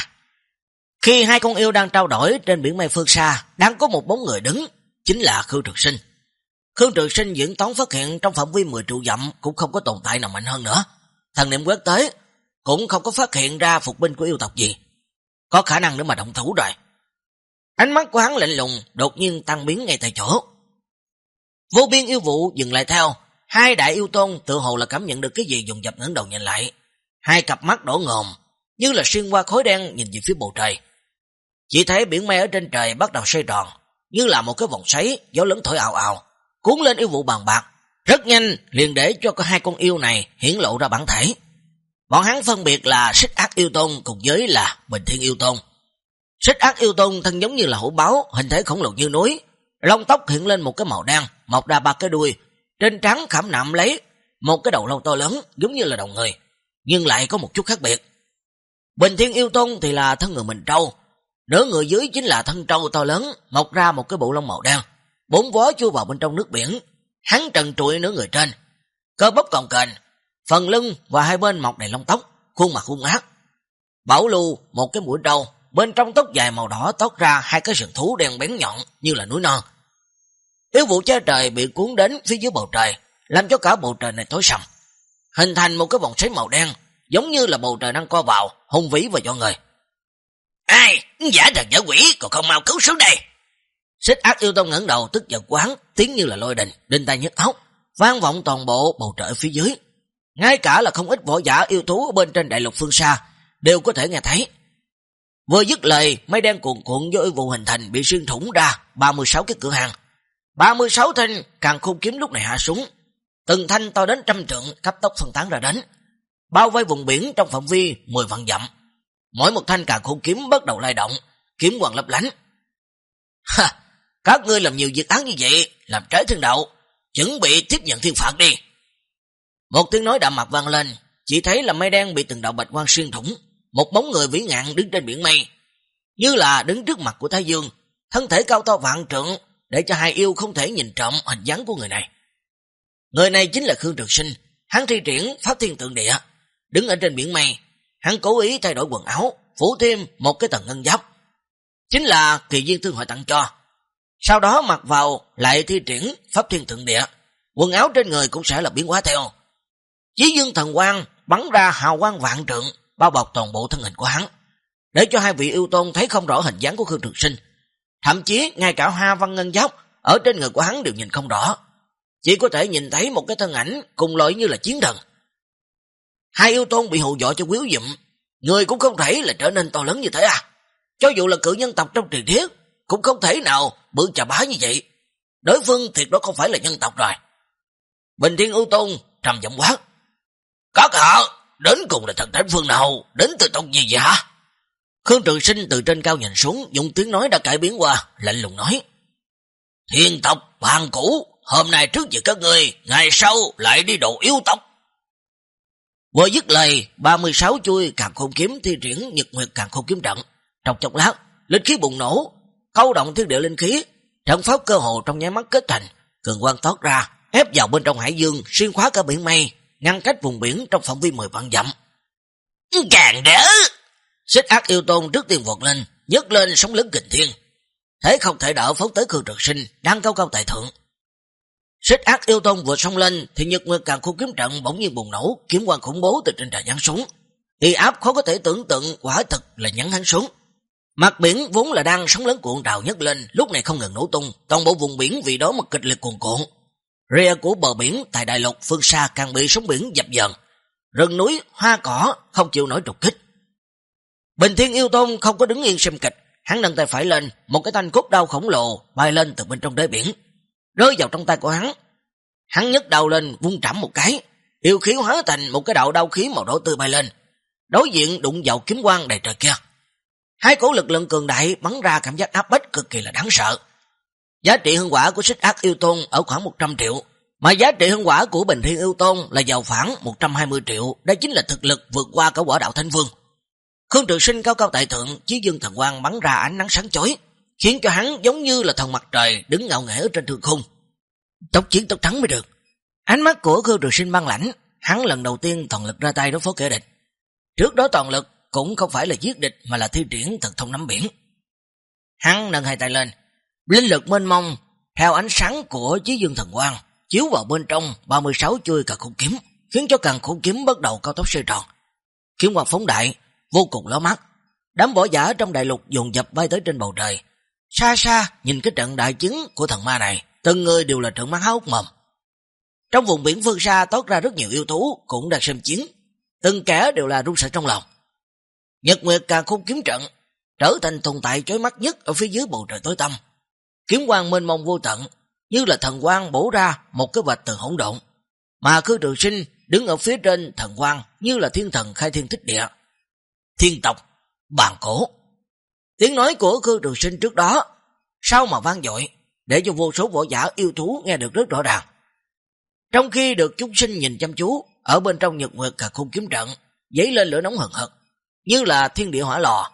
Khi hai con yêu đang trao đổi trên biển mây phương xa, đang có một bóng người đứng, chính là khư Trực Sinh. Khương Trường Sinh diễn toán phát hiện trong phạm vi 10 trụ dặm cũng không có tồn tại nào mạnh hơn nữa. Thần niệm quét tới, cũng không có phát hiện ra phục binh của yêu tộc gì. Có khả năng để mà động thủ rồi. Ánh mắt của hắn lạnh lùng, đột nhiên tăng biến ngay tại chỗ. Vô biên yêu vụ dừng lại theo, hai đại yêu tôn tự hồ là cảm nhận được cái gì dùng dập ngẩng đầu nhìn lại. Hai cặp mắt đổ ngồm, như là xuyên qua khối đen nhìn về phía bầu trời. Chỉ thấy biển mây ở trên trời bắt đầu xoay tròn, như là một cái vòng xoáy, gió lớn thổi ào ào, cuốn lên yêu vụ bàn bạc. Rất nhanh liền để cho hai con yêu này hiển lộ ra bản thể. Bọn hắn phân biệt là xích ác yêu tôn cùng với là bình thiên yêu tôn. Xích ác yêu tôn thân giống như là hổ báo, hình thể khổng lồ như núi. Lông tóc hiện lên một cái màu đen, mọc ra ba cái đuôi. Trên trắng khảm nạm lấy một cái đầu lâu to lớn giống như là đầu người, nhưng lại có một chút khác biệt. Bình thiên yêu tôn thì là thân người mình trâu, nửa người dưới chính là thân trâu to lớn, mọc ra một cái bộ lông màu đen. Bốn vó chui vào bên trong nước biển, hắn trần trụi nửa người trên, cơ bắp còn kềnh, phần lưng và hai bên mọc đầy lông tóc, khuôn mặt hung ác. Bảo lưu một cái mũi trâu, bên trong tóc dài màu đỏ tót ra hai cái sừng thú đen bén nhọn như là núi non. Yếu vụ che trời bị cuốn đến phía dưới bầu trời, làm cho cả bầu trời này tối sầm, hình thành một cái vòng xoáy màu đen, giống như là bầu trời đang co vào, hung vĩ và do người. Ai? Giả thần giả quỷ, còn không mau cứu xuống đây. Xích ác yêu tông ngẩng đầu tức giận quán, tiếng như là lôi đình, đinh tay nhức óc, vang vọng toàn bộ bầu trời phía dưới. Ngay cả là không ít võ giả yêu thú ở bên trên đại lục phương xa đều có thể nghe thấy. Vừa dứt lời, mây đen cuộn cuộn do vụ hình thành bị xuyên thủng ra 36 cái cửa hàng. 36 thanh càng khung kiếm lúc này hạ xuống. Từng thanh to đến trăm trượng cấp tốc phân tán ra đến. Bao vây vùng biển trong phạm vi 10 vạn dặm. Mỗi một thanh càng khung kiếm bắt đầu lay động, kiếm hoàng lấp lánh. Ha! Các ngươi làm nhiều việc án như vậy, làm trái thiên đạo, chuẩn bị tiếp nhận thiên phạt đi. Một tiếng nói đạm mặt vang lên, chỉ thấy là mây đen bị từng đạo bạch quang xuyên thủng, một bóng người vĩ ngạn đứng trên biển mây, như là đứng trước mặt của Thái Dương, thân thể cao to vạn trượng, để cho hai yêu không thể nhìn trộm hình dáng của người này. Người này chính là Khương Trường Sinh, hắn thi triển Pháp Thiên Tượng Địa, đứng ở trên biển mây, hắn cố ý thay đổi quần áo, phủ thêm một cái tầng ngân giáp. Chính là kỳ viên thương hội tặng cho. Sau đó mặc vào lại thi triển Pháp Thiên thượng Địa, quần áo trên người cũng sẽ là biến hóa theo. Chí dương thần quang bắn ra hào quang vạn trượng, bao bọc toàn bộ thân hình của hắn, để cho hai vị yêu tôn thấy không rõ hình dáng của Khương Trường Sinh. Thậm chí ngay cả hoa văn ngân giáp ở trên người của hắn đều nhìn không rõ. Chỉ có thể nhìn thấy một cái thân ảnh cùng loại như là chiến thần. Hai yêu tôn bị hù dọa cho quyếu dụm, người cũng không thể là trở nên to lớn như thế à. Cho dù là cự nhân tộc trong truyền thiết, cũng không thể nào bự chà bá như vậy. Đối phương thiệt đó không phải là nhân tộc rồi. Bình Thiên ưu tôn trầm giọng quát. Các hạ, đến cùng là thần thánh phương nào, đến từ tộc gì vậy hả? Khương Trường Sinh từ trên cao nhìn xuống, dùng tiếng nói đã cải biến qua, lạnh lùng nói. Thiên tộc, bàn cũ, hôm nay trước giờ các người, ngày sau lại đi đồ yêu tộc. Vừa dứt lời, 36 chui càng khôn kiếm thi triển nhật nguyệt càng khôn kiếm trận. Trong chốc lát, linh khí bùng nổ, khấu động thiên địa linh khí, trận pháp cơ hồ trong nháy mắt kết thành, cường quang thoát ra, ép vào bên trong hải dương, xuyên khóa cả biển mây, ngăn cách vùng biển trong phạm vi 10 vạn dặm. Càng đỡ! Xích ác yêu tôn trước tiên vọt lên, nhấc lên sóng lớn kình thiên. Thế không thể đỡ phóng tới Khương Trực Sinh, đang cao cao tại thượng. Xích ác yêu tôn vừa sông lên, thì nhật nguyệt càng khu kiếm trận bỗng nhiên bùng nổ, kiếm quan khủng bố từ trên trời nhắn xuống. Y áp khó có thể tưởng tượng quả thật là nhắn hắn xuống. Mặt biển vốn là đang sóng lớn cuộn trào nhất lên, lúc này không ngừng nổ tung, toàn bộ vùng biển vì đó mà kịch liệt cuồn cuộn. Rìa của bờ biển tại đại lục phương xa càng bị sóng biển dập dần. Rừng núi, hoa cỏ không chịu nổi trục kích. Bình Thiên Yêu Tôn không có đứng yên xem kịch, hắn nâng tay phải lên, một cái thanh cốt đao khổng lồ bay lên từ bên trong đáy biển, rơi vào trong tay của hắn. Hắn nhấc đầu lên vung trảm một cái, yêu khí hóa thành một cái đạo đau khí màu đỏ tươi bay lên, đối diện đụng vào kiếm quang đầy trời kia. Hai cổ lực lượng cường đại bắn ra cảm giác áp bách cực kỳ là đáng sợ. Giá trị hương quả của xích ác yêu tôn ở khoảng 100 triệu, mà giá trị hương quả của bình thiên yêu tôn là giàu khoảng 120 triệu, đó chính là thực lực vượt qua cả quả đạo thanh vương. Khương Trường Sinh cao cao tại thượng, chí dương thần quang bắn ra ánh nắng sáng chói, khiến cho hắn giống như là thần mặt trời đứng ngạo nghễ ở trên trường khung. Tốc chiến tốc thắng mới được. Ánh mắt của Khương Trường Sinh băng lãnh, hắn lần đầu tiên toàn lực ra tay đối phó kẻ địch. Trước đó toàn lực cũng không phải là giết địch mà là thi triển thần thông nắm biển. Hắn nâng hai tay lên, linh lực mênh mông theo ánh sáng của chí dương thần quang chiếu vào bên trong 36 chui cả khủng kiếm, khiến cho càng khủng kiếm bắt đầu cao tốc xoay tròn. Kiếm quang phóng đại, vô cùng ló mắt. Đám võ giả trong đại lục dồn dập bay tới trên bầu trời. Xa xa nhìn cái trận đại chiến của thần ma này, từng người đều là trận mắt háo mồm. Trong vùng biển phương xa tốt ra rất nhiều yêu thú cũng đang xem chiến, từng kẻ đều là run sợ trong lòng. Nhật Nguyệt càng khung kiếm trận trở thành tồn tại chói mắt nhất ở phía dưới bầu trời tối tăm. Kiếm quang mênh mông vô tận, như là thần quang bổ ra một cái vạch từ hỗn độn, mà Khư Trường Sinh đứng ở phía trên thần quang như là thiên thần khai thiên thích địa. Thiên tộc, bàn cổ. Tiếng nói của Khư Trường Sinh trước đó, sao mà vang dội, để cho vô số võ giả yêu thú nghe được rất rõ ràng. Trong khi được chúng sinh nhìn chăm chú, ở bên trong nhật nguyệt cả khung kiếm trận, dấy lên lửa nóng hận hận, như là thiên địa hỏa lò.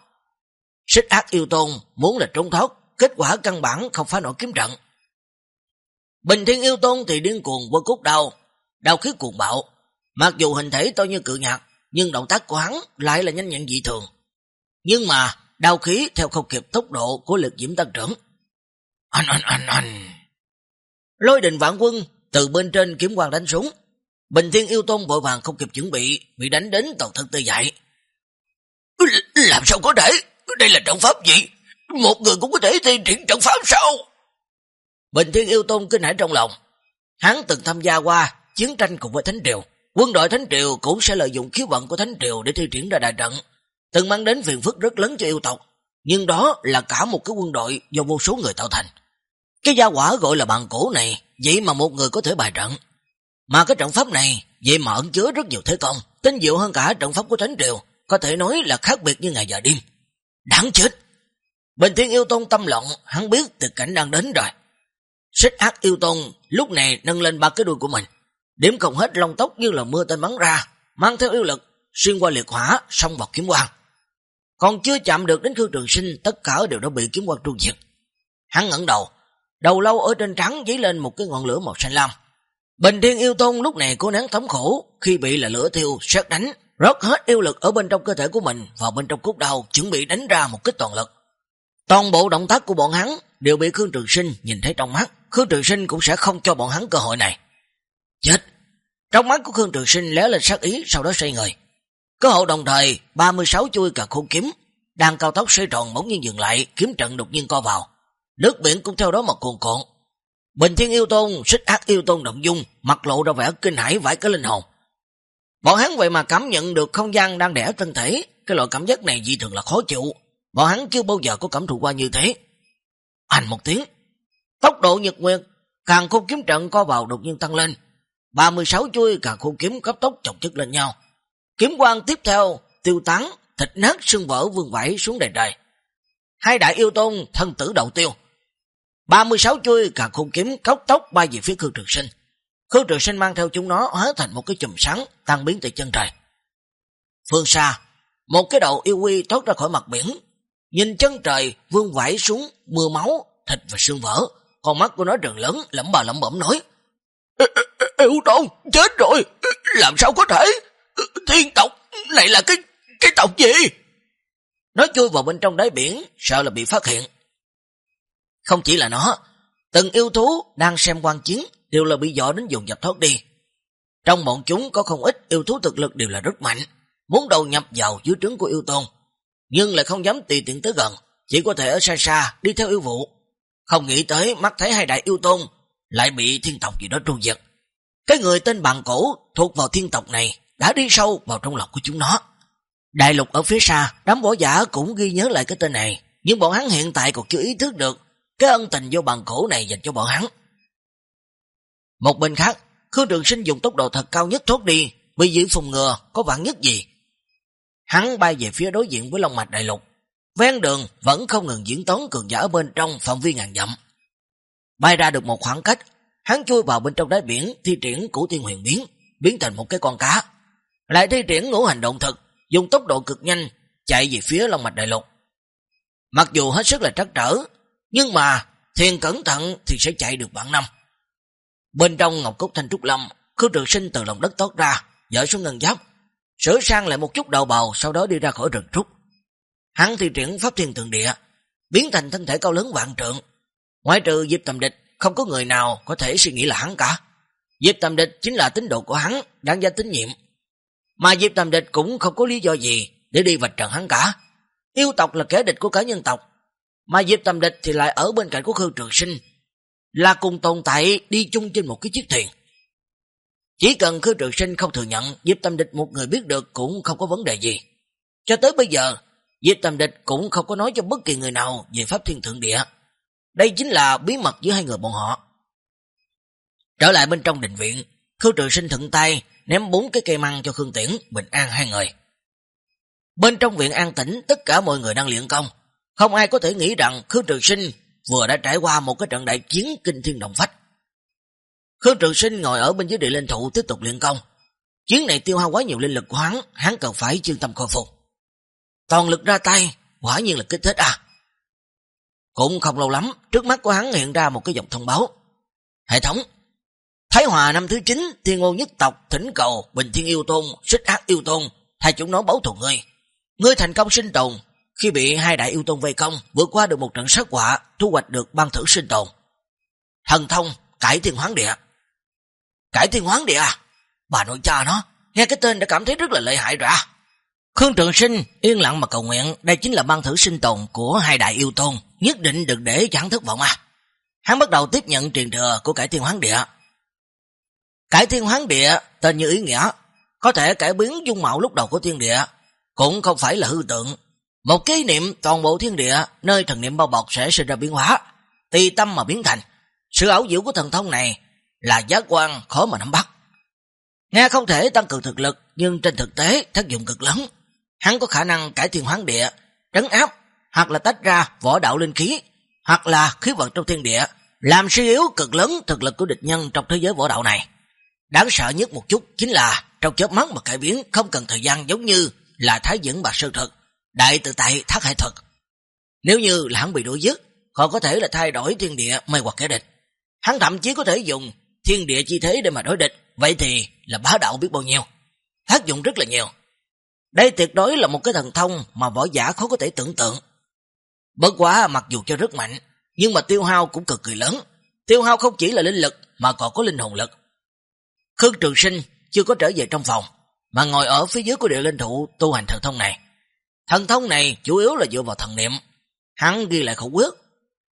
Xích ác yêu tôn muốn là trốn thoát, kết quả căn bản không phá nổi kiếm trận. Bình Thiên Yêu Tôn thì điên cuồng quân cút đau, đau khí cuồng bạo. Mặc dù hình thể to như cự nhạc, nhưng động tác của hắn lại là nhanh nhẹn dị thường. Nhưng mà đau khí theo không kịp tốc độ của lực diễm tăng trưởng. Anh anh anh anh. Lôi đình vạn quân từ bên trên kiếm quang đánh xuống. Bình Thiên Yêu Tôn vội vàng không kịp chuẩn bị, bị đánh đến toàn thân tê dại. Làm sao có thể? Đây là trận pháp gì? Một người cũng có thể thi triển trận pháp sao? Bình Thiên Yêu Tôn kinh hãi trong lòng. Hắn từng tham gia qua chiến tranh cùng với Thánh Triều. Quân đội Thánh Triều cũng sẽ lợi dụng khí vận của Thánh Triều để thi triển ra đại trận. Từng mang đến phiền phức rất lớn cho yêu tộc. Nhưng đó là cả một cái quân đội do vô số người tạo thành. Cái gia quả gọi là bàn cổ này, vậy mà một người có thể bài trận. Mà cái trận pháp này, vậy mà ẩn chứa rất nhiều thế công, tinh diệu hơn cả trận pháp của Thánh Triều, có thể nói là khác biệt như ngày giờ đêm. Đáng chết! Bình Thiên Yêu Tôn tâm lộng, hắn biết từ cảnh đang đến rồi. Xích ác yêu tôn lúc này nâng lên ba cái đuôi của mình. Điểm không hết lông tóc như là mưa tên bắn ra, mang theo yêu lực, xuyên qua liệt hỏa, xông vào kiếm quang. Còn chưa chạm được đến Khương Trường Sinh, tất cả đều đã bị kiếm quang tru diệt. Hắn ngẩng đầu, đầu lâu ở trên trắng dấy lên một cái ngọn lửa màu xanh lam. Bình Thiên Yêu Tôn lúc này cố nén thống khổ, khi bị là lửa thiêu, sát đánh, rót hết yêu lực ở bên trong cơ thể của mình vào bên trong cốt đầu, chuẩn bị đánh ra một kích toàn lực. Toàn bộ động tác của bọn hắn đều bị Khương Trường Sinh nhìn thấy trong mắt, Khương Trường Sinh cũng sẽ không cho bọn hắn cơ hội này. Chết! Trong mắt của Khương Trường Sinh léo lên sát ý, sau đó xoay người. Cơ hội đồng thời, 36 chui cả khôn kiếm, đang cao tốc xoay tròn bỗng nhiên dừng lại, kiếm trận đột nhiên co vào. Nước biển cũng theo đó mà cuồn cuộn. Bình thiên yêu tôn, xích ác yêu tôn động dung, mặt lộ ra vẻ kinh hãi vãi cái linh hồn. Bọn hắn vậy mà cảm nhận được không gian đang đẻ thân thể, cái loại cảm giác này dị thường là khó chịu. Bọn hắn chưa bao giờ có cảm thụ qua như thế. Hành một tiếng, tốc độ nhật nguyệt, càng khôn kiếm trận co vào đột nhiên tăng lên. 36 chuôi càng khôn kiếm cấp tốc chồng chất lên nhau. Kiếm quang tiếp theo, tiêu tán, thịt nát xương vỡ vương vãi xuống đầy trời. Hai đại yêu tôn thân tử đầu tiêu. 36 chuôi càng khôn kiếm cấp tốc bay về phía Khương Trường Sinh. Khương Trường Sinh mang theo chúng nó hóa thành một cái chùm sáng tăng biến từ chân trời. Phương xa, một cái đầu yêu quy thoát ra khỏi mặt biển, nhìn chân trời vương vãi xuống mưa máu, thịt và xương vỡ. Con mắt của nó trừng lớn, lẩm bà lẩm bẩm nói. Yêu tôn, chết rồi, làm sao có thể? Thiên tộc, này là cái cái tộc gì? Nó chui vào bên trong đáy biển, sợ là bị phát hiện. Không chỉ là nó, từng yêu thú đang xem quan chiến đều là bị dọ đến dùng dập thoát đi. Trong bọn chúng có không ít yêu thú thực lực đều là rất mạnh, muốn đầu nhập vào dưới trứng của yêu tôn, nhưng lại không dám tùy tiện tới gần, chỉ có thể ở xa xa đi theo yêu vụ. Không nghĩ tới mắt thấy hai đại yêu tôn lại bị thiên tộc gì đó tru giật. Cái người tên bằng cổ thuộc vào thiên tộc này đã đi sâu vào trong lòng của chúng nó. Đại lục ở phía xa, đám võ giả cũng ghi nhớ lại cái tên này, nhưng bọn hắn hiện tại còn chưa ý thức được cái ân tình vô bằng cổ này dành cho bọn hắn. Một bên khác, Khương Trường Sinh dùng tốc độ thật cao nhất thoát đi, bị giữ phòng ngừa, có vạn nhất gì. Hắn bay về phía đối diện với Long Mạch Đại Lục. Ven đường vẫn không ngừng diễn tón cường giả ở bên trong phạm vi ngàn dặm. Bay ra được một khoảng cách, hắn chui vào bên trong đáy biển thi triển củ tiên huyền biến, biến thành một cái con cá. Lại thi triển ngũ hành động thực, dùng tốc độ cực nhanh, chạy về phía Long Mạch Đại Lục. Mặc dù hết sức là trắc trở, nhưng mà thiền cẩn thận thì sẽ chạy được bản năm. Bên trong Ngọc cốt Thanh Trúc Lâm, Khương Trường Sinh từ lòng đất tốt ra, dỡ xuống ngân giáp, sửa sang lại một chút đầu bầu, sau đó đi ra khỏi rừng trúc. Hắn thi triển Pháp Thiên Thượng Địa, biến thành thân thể cao lớn vạn trượng. Ngoài trừ Diệp Tầm Địch, không có người nào có thể suy nghĩ là hắn cả. Diệp Tầm Địch chính là tín đồ của hắn, đáng giá tín nhiệm. Mà Diệp Tầm Địch cũng không có lý do gì để đi vạch trần hắn cả. Yêu tộc là kẻ địch của cả nhân tộc, mà Diệp Tầm Địch thì lại ở bên cạnh của Khương Trường Sinh, là cùng tồn tại đi chung trên một cái chiếc thuyền. Chỉ cần Khương Trường Sinh không thừa nhận Diệp Tâm Địch một người biết được cũng không có vấn đề gì. Cho tới bây giờ, Diệp Tâm Địch cũng không có nói cho bất kỳ người nào về Pháp Thiên Thượng Địa. Đây chính là bí mật giữa hai người bọn họ. Trở lại bên trong định viện, Khương Trường Sinh thận tay ném bốn cái cây măng cho Khương Tiễn, bình an hai người. Bên trong viện an tĩnh, tất cả mọi người đang luyện công. Không ai có thể nghĩ rằng Khương Trường Sinh vừa đã trải qua một cái trận đại chiến kinh thiên động phách. Khương Trường Sinh ngồi ở bên dưới địa linh thụ tiếp tục luyện công. Chiến này tiêu hao quá nhiều linh lực của hắn, hắn cần phải chuyên tâm khôi phục. Toàn lực ra tay, quả nhiên là kích thích à. Cũng không lâu lắm, trước mắt của hắn hiện ra một cái dòng thông báo. Hệ thống Thái Hòa năm thứ 9, thiên ngôn nhất tộc, thỉnh cầu, bình thiên yêu tôn, xích ác yêu tôn, hai chúng nó báo thù ngươi. Ngươi thành công sinh tồn, khi bị hai đại yêu tôn vây công, vượt qua được một trận sát quả, thu hoạch được băng thử sinh tồn. Thần thông, cải thiên hoán địa. Cải thiên hoán địa à? Bà nội cha nó, nghe cái tên đã cảm thấy rất là lợi hại rồi à? Khương Trường Sinh yên lặng mà cầu nguyện, đây chính là băng thử sinh tồn của hai đại yêu tôn, nhất định đừng để chẳng thất vọng à. Hắn bắt đầu tiếp nhận truyền thừa của cải thiên hoán địa. Cải thiên hoán địa, tên như ý nghĩa, có thể cải biến dung mạo lúc đầu của thiên địa, cũng không phải là hư tượng. Một kỷ niệm toàn bộ thiên địa, nơi thần niệm bao bọc sẽ sinh ra biến hóa, tùy tâm mà biến thành. Sự ảo diệu của thần thông này là giác quan khó mà nắm bắt. Nghe không thể tăng cường thực lực, nhưng trên thực tế tác dụng cực lớn. Hắn có khả năng cải thiên hoán địa, trấn áp, hoặc là tách ra võ đạo linh khí, hoặc là khí vận trong thiên địa, làm suy yếu cực lớn thực lực của địch nhân trong thế giới võ đạo này. Đáng sợ nhất một chút chính là trong chớp mắt mà cải biến không cần thời gian giống như là thái dẫn bạc sơ thực, đại tự tại thác hải thuật. Nếu như là hắn bị đuổi giết, còn có thể là thay đổi thiên địa mê hoặc kẻ địch. Hắn thậm chí có thể dùng thiên địa chi thế để mà đối địch, vậy thì là bá đạo biết bao nhiêu. Tác dụng rất là nhiều. Đây tuyệt đối là một cái thần thông mà võ giả khó có thể tưởng tượng. Bất quá mặc dù cho rất mạnh, nhưng mà tiêu hao cũng cực kỳ lớn. Tiêu hao không chỉ là linh lực mà còn có linh hồn lực. Khương Trường Sinh chưa có trở về trong phòng, mà ngồi ở phía dưới của địa linh thụ tu hành thần thông này. Thần thông này chủ yếu là dựa vào thần niệm. Hắn ghi lại khẩu quyết.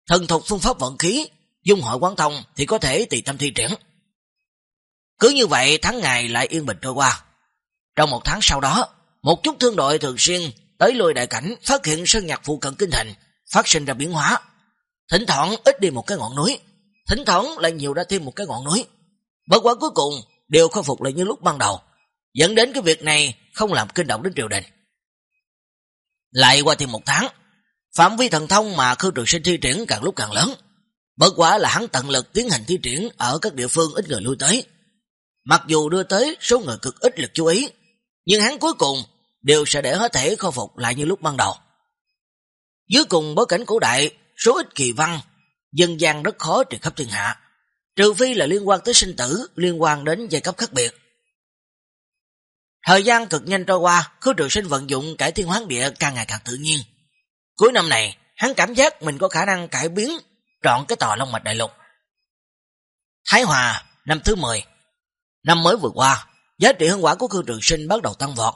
Thần thuật phương pháp vận khí, dung hội quán thông thì có thể tùy tâm thi triển. Cứ như vậy tháng ngày lại yên bình trôi qua. Trong một tháng sau đó, một chút thương đội thường xuyên tới lùi đại cảnh phát hiện sơn nhạc phụ cận kinh thành, phát sinh ra biến hóa. Thỉnh thoảng ít đi một cái ngọn núi, thỉnh thoảng lại nhiều ra thêm một cái ngọn núi. Bất quả cuối cùng đều khôi phục lại như lúc ban đầu, dẫn đến cái việc này không làm kinh động đến triều đình. Lại qua thêm một tháng, phạm vi thần thông mà Khương Trường Sinh thi triển càng lúc càng lớn. Bất quả là hắn tận lực tiến hành thi triển ở các địa phương ít người lui tới. Mặc dù đưa tới số người cực ít lực chú ý, nhưng hắn cuối cùng đều sẽ để hết thể khôi phục lại như lúc ban đầu. Dưới cùng bối cảnh cổ đại, số ít kỳ văn, dân gian rất khó truyền khắp thiên hạ, trừ phi là liên quan tới sinh tử, liên quan đến giai cấp khác biệt. Thời gian cực nhanh trôi qua, Khứa trường sinh vận dụng cải thiên hoán địa càng ngày càng tự nhiên. Cuối năm này, hắn cảm giác mình có khả năng cải biến trọn cái tòa Long Mạch Đại Lục. Thái Hòa, năm thứ 10 Năm mới vừa qua, giá trị hương quả của khư trường sinh bắt đầu tăng vọt.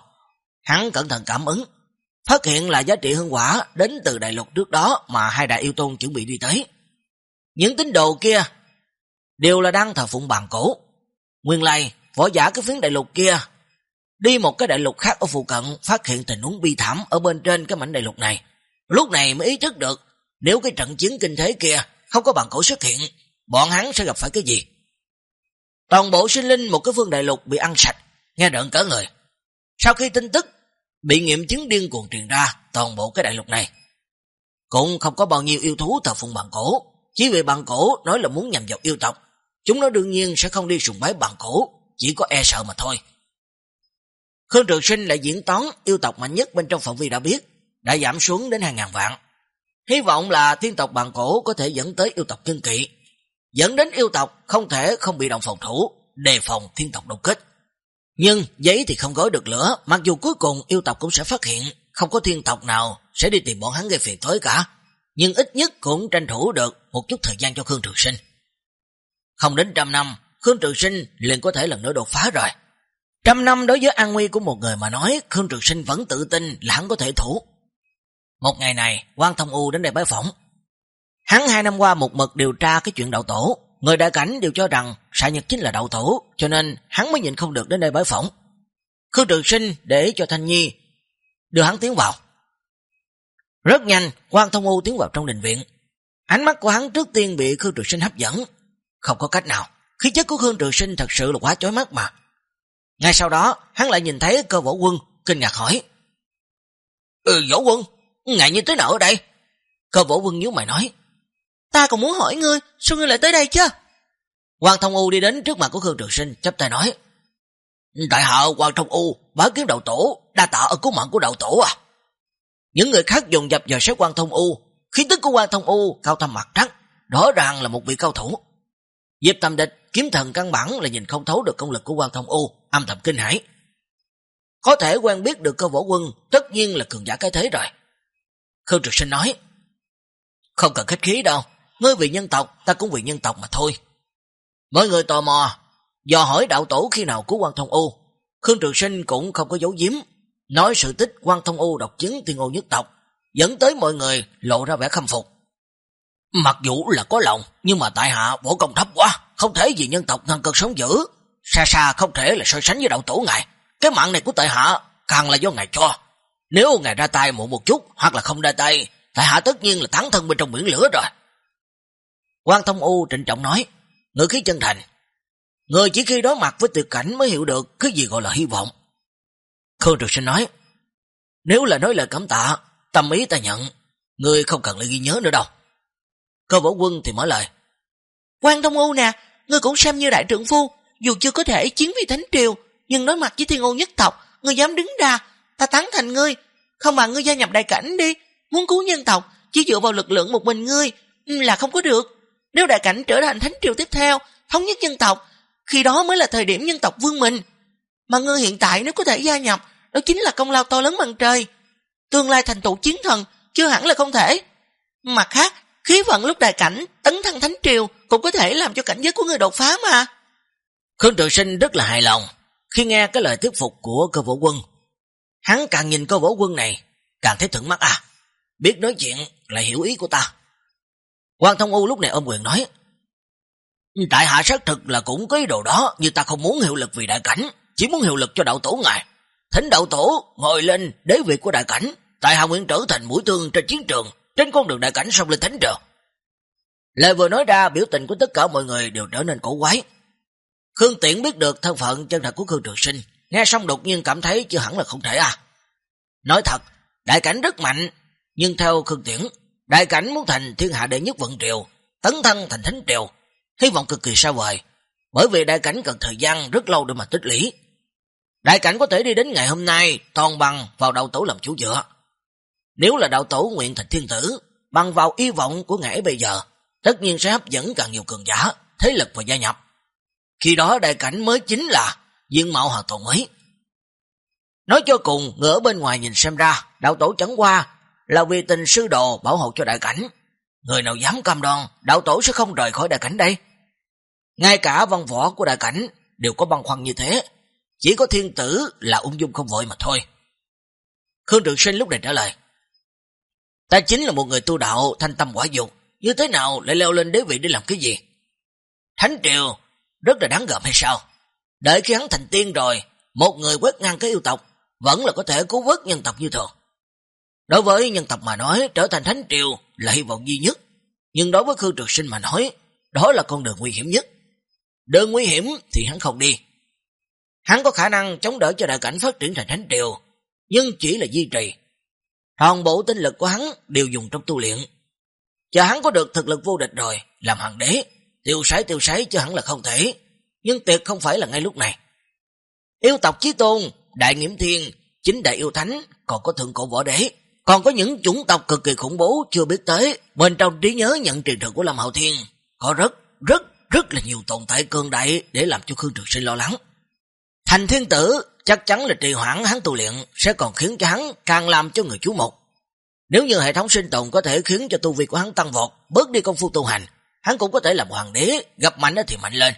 Hắn cẩn thận cảm ứng, phát hiện là giá trị hương quả đến từ đại lục trước đó mà hai đại yêu tôn chuẩn bị đi tới. Những tín đồ kia đều là đang thờ phụng bàn cổ. Nguyên lai, võ giả cái phiến đại lục kia đi một cái đại lục khác ở phụ cận phát hiện tình huống bi thảm ở bên trên cái mảnh đại lục này. Lúc này mới ý thức được nếu cái trận chiến kinh thế kia không có bằng cổ xuất hiện, bọn hắn sẽ gặp phải cái gì? Toàn bộ sinh linh một cái phương đại lục bị ăn sạch, nghe đợn cả người. Sau khi tin tức bị nghiệm chứng điên cuồng truyền ra toàn bộ cái đại lục này, cũng không có bao nhiêu yêu thú thờ phụng bằng cổ, chỉ vì bằng cổ nói là muốn nhằm vào yêu tộc, chúng nó đương nhiên sẽ không đi sùng bái bằng cổ, chỉ có e sợ mà thôi. Khương Trường Sinh lại diễn toán yêu tộc mạnh nhất bên trong phạm vi đã biết, đã giảm xuống đến hàng ngàn vạn. Hy vọng là thiên tộc bàn cổ có thể dẫn tới yêu tộc chân kỵ, dẫn đến yêu tộc không thể không bị động phòng thủ, đề phòng thiên tộc đột kích. Nhưng giấy thì không gói được lửa, mặc dù cuối cùng yêu tộc cũng sẽ phát hiện không có thiên tộc nào sẽ đi tìm bọn hắn gây phiền tối cả, nhưng ít nhất cũng tranh thủ được một chút thời gian cho Khương Trường Sinh. Không đến trăm năm, Khương Trường Sinh liền có thể lần nữa đột phá rồi. Trăm năm đối với an nguy của một người mà nói, Khương Trường Sinh vẫn tự tin là hắn có thể thủ. Một ngày này, quan Thông U đến đây bái phỏng, Hắn hai năm qua một mực điều tra cái chuyện đậu tổ, người đại cảnh đều cho rằng xạ nhật chính là đậu tổ, cho nên hắn mới nhìn không được đến đây bái phỏng. Khương Trường Sinh để cho Thanh Nhi đưa hắn tiến vào. Rất nhanh, quan Thông U tiến vào trong đình viện. Ánh mắt của hắn trước tiên bị Khương Trường Sinh hấp dẫn. Không có cách nào, khí chất của Khương Trường Sinh thật sự là quá chói mắt mà. Ngay sau đó, hắn lại nhìn thấy cơ võ quân, kinh ngạc hỏi. Ừ, võ quân, ngại như tới nào ở đây? Cơ võ quân nhíu mày nói. Ta còn muốn hỏi ngươi, sao ngươi lại tới đây chứ? Hoàng Thông U đi đến trước mặt của Khương Trường Sinh, chấp tay nói. đại hạ Hoàng Thông U, bá kiếm đầu tổ, đa tạ ở cứu mạng của đầu tổ à. Những người khác dùng dập vào xếp Hoàng Thông U, khí tức của Hoàng Thông U cao thâm mặt trắng, rõ ràng là một vị cao thủ. Diệp Tâm Địch, kiếm thần căn bản là nhìn không thấu được công lực của quan thông U, âm thầm kinh hãi. Có thể quen biết được cơ võ quân, tất nhiên là cường giả cái thế rồi. Khương Trực Sinh nói, không cần khách khí đâu, ngươi vì nhân tộc, ta cũng vì nhân tộc mà thôi. Mọi người tò mò, do hỏi đạo tổ khi nào cứu quan thông U. Khương Trường Sinh cũng không có dấu giếm, nói sự tích quan thông U độc chứng tiên ô nhất tộc, dẫn tới mọi người lộ ra vẻ khâm phục. Mặc dù là có lòng, nhưng mà tại hạ võ công thấp quá, không thể vì nhân tộc ngăn cực sống giữ Xa xa không thể là so sánh với đạo tổ ngài. Cái mạng này của tại hạ càng là do ngài cho. Nếu ngài ra tay muộn một chút, hoặc là không ra tay, tại hạ tất nhiên là thắng thân bên trong biển lửa rồi. Quan Thông U trịnh trọng nói, ngữ khí chân thành. Người chỉ khi đối mặt với tuyệt cảnh mới hiểu được cái gì gọi là hy vọng. Khương Trực Sinh nói, nếu là nói lời cảm tạ, tâm ý ta nhận, người không cần lại ghi nhớ nữa đâu. Cơ võ quân thì mở lời. Quan Thông U nè, ngươi cũng xem như đại trưởng phu, dù chưa có thể chiến vì thánh triều, nhưng đối mặt với thiên ô nhất tộc, ngươi dám đứng ra, ta tán thành ngươi, không mà ngươi gia nhập đại cảnh đi, muốn cứu nhân tộc, chỉ dựa vào lực lượng một mình ngươi ừ, là không có được. Nếu đại cảnh trở thành thánh triều tiếp theo, thống nhất nhân tộc, khi đó mới là thời điểm nhân tộc vương mình. Mà ngươi hiện tại nếu có thể gia nhập, đó chính là công lao to lớn bằng trời. Tương lai thành tựu chiến thần, chưa hẳn là không thể. Mặt khác, khí vận lúc đại cảnh, tấn thăng thánh triều cũng có thể làm cho cảnh giới của người đột phá mà. Khương Trường Sinh rất là hài lòng khi nghe cái lời thuyết phục của cơ võ quân. Hắn càng nhìn cơ võ quân này, càng thấy thượng mắt à. Biết nói chuyện là hiểu ý của ta. Quan Thông U lúc này ôm quyền nói, Tại hạ xác thực là cũng có ý đồ đó, nhưng ta không muốn hiệu lực vì đại cảnh, chỉ muốn hiệu lực cho đạo tổ ngài. Thỉnh đạo tổ ngồi lên đế vị của đại cảnh, tại hạ nguyện trở thành mũi thương trên chiến trường, trên con đường đại cảnh sông lên thánh trường. Lời vừa nói ra, biểu tình của tất cả mọi người đều trở nên cổ quái. Khương Tiễn biết được thân phận chân thật của Khương Trường Sinh, nghe xong đột nhiên cảm thấy chưa hẳn là không thể à. Nói thật, đại cảnh rất mạnh, nhưng theo Khương Tiễn, đại cảnh muốn thành thiên hạ đệ nhất vận triều, tấn thân thành thánh triều, hy vọng cực kỳ xa vời, bởi vì đại cảnh cần thời gian rất lâu để mà tích lũy. Đại cảnh có thể đi đến ngày hôm nay toàn bằng vào đầu tổ làm chủ dựa. Nếu là đạo tổ nguyện thành thiên tử, bằng vào y vọng của ngài bây giờ, tất nhiên sẽ hấp dẫn càng nhiều cường giả, thế lực và gia nhập. Khi đó đại cảnh mới chính là diện mạo hòa tổ mới. Nói cho cùng, người ở bên ngoài nhìn xem ra, đạo tổ chẳng qua là vì tình sư đồ bảo hộ cho đại cảnh. Người nào dám cam đoan, đạo tổ sẽ không rời khỏi đại cảnh đây. Ngay cả văn võ của đại cảnh đều có băng khoăn như thế, chỉ có thiên tử là ung dung không vội mà thôi. Khương Trường Sinh lúc này trả lời, Ta chính là một người tu đạo thanh tâm quả dục, như thế nào lại leo lên đế vị để làm cái gì? Thánh triều rất là đáng gợm hay sao? Đợi khi hắn thành tiên rồi, một người quét ngang cái yêu tộc, vẫn là có thể cứu vớt nhân tộc như thường. Đối với nhân tộc mà nói, trở thành thánh triều là hy vọng duy nhất. Nhưng đối với Khương Trực Sinh mà nói, đó là con đường nguy hiểm nhất. Đường nguy hiểm thì hắn không đi. Hắn có khả năng chống đỡ cho đại cảnh phát triển thành thánh triều, nhưng chỉ là duy trì. Toàn bộ tinh lực của hắn đều dùng trong tu luyện. Chờ hắn có được thực lực vô địch rồi, làm hoàng đế, tiêu sái tiêu sái chứ hẳn là không thể, nhưng tuyệt không phải là ngay lúc này. Yêu tộc chí tôn, đại nghiễm thiên, chính đại yêu thánh, còn có thượng cổ võ đế, còn có những chủng tộc cực kỳ khủng bố chưa biết tới, bên trong trí nhớ nhận truyền thừa của Lâm Hậu Thiên, có rất, rất, rất là nhiều tồn tại cương đại để làm cho Khương Trường Sinh lo lắng. Thành thiên tử chắc chắn là trì hoãn hắn tu luyện sẽ còn khiến cho hắn càng làm cho người chú một. Nếu như hệ thống sinh tồn có thể khiến cho tu vi của hắn tăng vọt, bớt đi công phu tu hành, hắn cũng có thể làm hoàng đế, gặp mạnh thì mạnh lên.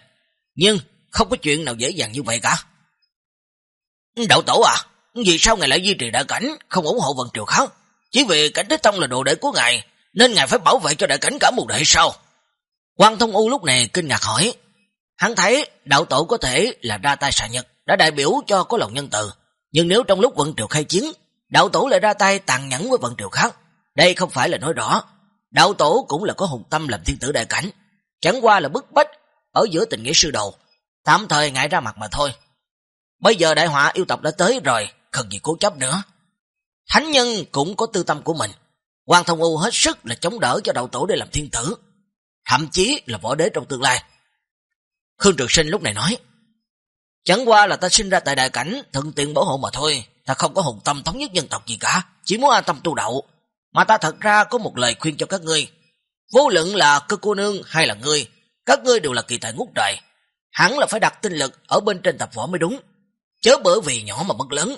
Nhưng không có chuyện nào dễ dàng như vậy cả. Đạo tổ à, vì sao ngài lại duy trì đại cảnh, không ủng hộ vận triều khác? Chỉ vì cảnh Thế Tông là đồ đệ của ngài, nên ngài phải bảo vệ cho đại cảnh cả một đời sao? Quan Thông U lúc này kinh ngạc hỏi. Hắn thấy đạo tổ có thể là ra tay xạ nhật, đã đại biểu cho có lòng nhân từ. Nhưng nếu trong lúc vận triều khai chiến, đạo tổ lại ra tay tàn nhẫn với vận triều khác, đây không phải là nói rõ. Đạo tổ cũng là có hùng tâm làm thiên tử đại cảnh, chẳng qua là bức bách ở giữa tình nghĩa sư đầu, tạm thời ngại ra mặt mà thôi. Bây giờ đại họa yêu tộc đã tới rồi, cần gì cố chấp nữa. Thánh nhân cũng có tư tâm của mình. Hoàng Thông U hết sức là chống đỡ cho đạo tổ để làm thiên tử, thậm chí là võ đế trong tương lai. Khương Trường Sinh lúc này nói, Chẳng qua là ta sinh ra tại đại cảnh, thuận tiện bảo hộ mà thôi, ta không có hùng tâm thống nhất dân tộc gì cả, chỉ muốn an tâm tu đậu. Mà ta thật ra có một lời khuyên cho các ngươi. Vô luận là cơ cô nương hay là ngươi, Các ngươi đều là kỳ tài ngút trời. Hẳn là phải đặt tinh lực ở bên trên tập võ mới đúng. Chớ bởi vì nhỏ mà bất lớn.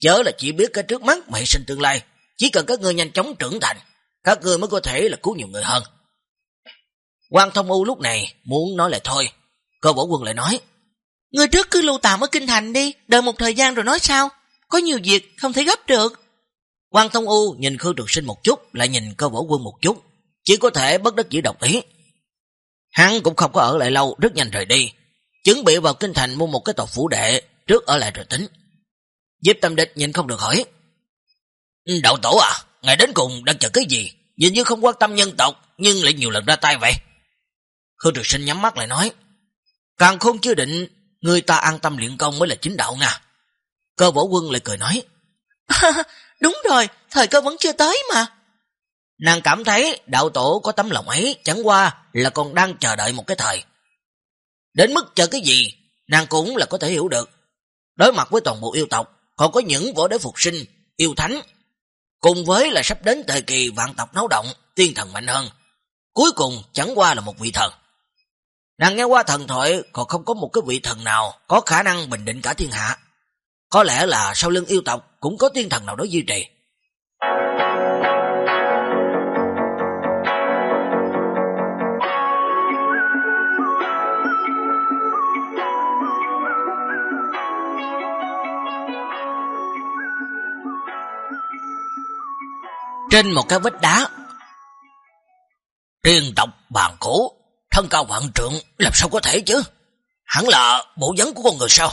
Chớ là chỉ biết cái trước mắt mà sinh tương lai. Chỉ cần các ngươi nhanh chóng trưởng thành, các ngươi mới có thể là cứu nhiều người hơn. Quan Thông U lúc này muốn nói lại thôi. Cơ võ quân lại nói. Người trước cứ lưu tạm ở Kinh Thành đi, đợi một thời gian rồi nói sao. Có nhiều việc không thể gấp được. Quan Thông U nhìn Khương Trường Sinh một chút, lại nhìn cơ võ quân một chút. Chỉ có thể bất đắc dĩ đồng ý. Hắn cũng không có ở lại lâu, rất nhanh rời đi. Chuẩn bị vào Kinh Thành mua một cái tộc phủ đệ, trước ở lại rồi tính. Diệp Tâm Địch nhìn không được hỏi. Đậu tổ à, ngày đến cùng đang chờ cái gì? Dường như không quan tâm nhân tộc, nhưng lại nhiều lần ra tay vậy. Khương Trường Sinh nhắm mắt lại nói. Càng không chưa định, người ta an tâm luyện công mới là chính đạo nha. Cơ võ quân lại cười nói. (laughs) đúng rồi, thời cơ vẫn chưa tới mà. Nàng cảm thấy đạo tổ có tấm lòng ấy chẳng qua là còn đang chờ đợi một cái thời. Đến mức chờ cái gì, nàng cũng là có thể hiểu được. Đối mặt với toàn bộ yêu tộc, còn có những võ đế phục sinh, yêu thánh, cùng với là sắp đến thời kỳ vạn tộc náo động, tiên thần mạnh hơn. Cuối cùng chẳng qua là một vị thần. Nàng nghe qua thần thoại còn không có một cái vị thần nào có khả năng bình định cả thiên hạ. Có lẽ là sau lưng yêu tộc cũng có tiên thần nào đó duy trì. Trên một cái vết đá, tiên tộc bàn cổ, thân cao vạn trượng, làm sao có thể chứ? Hẳn là bộ dáng của con người sao?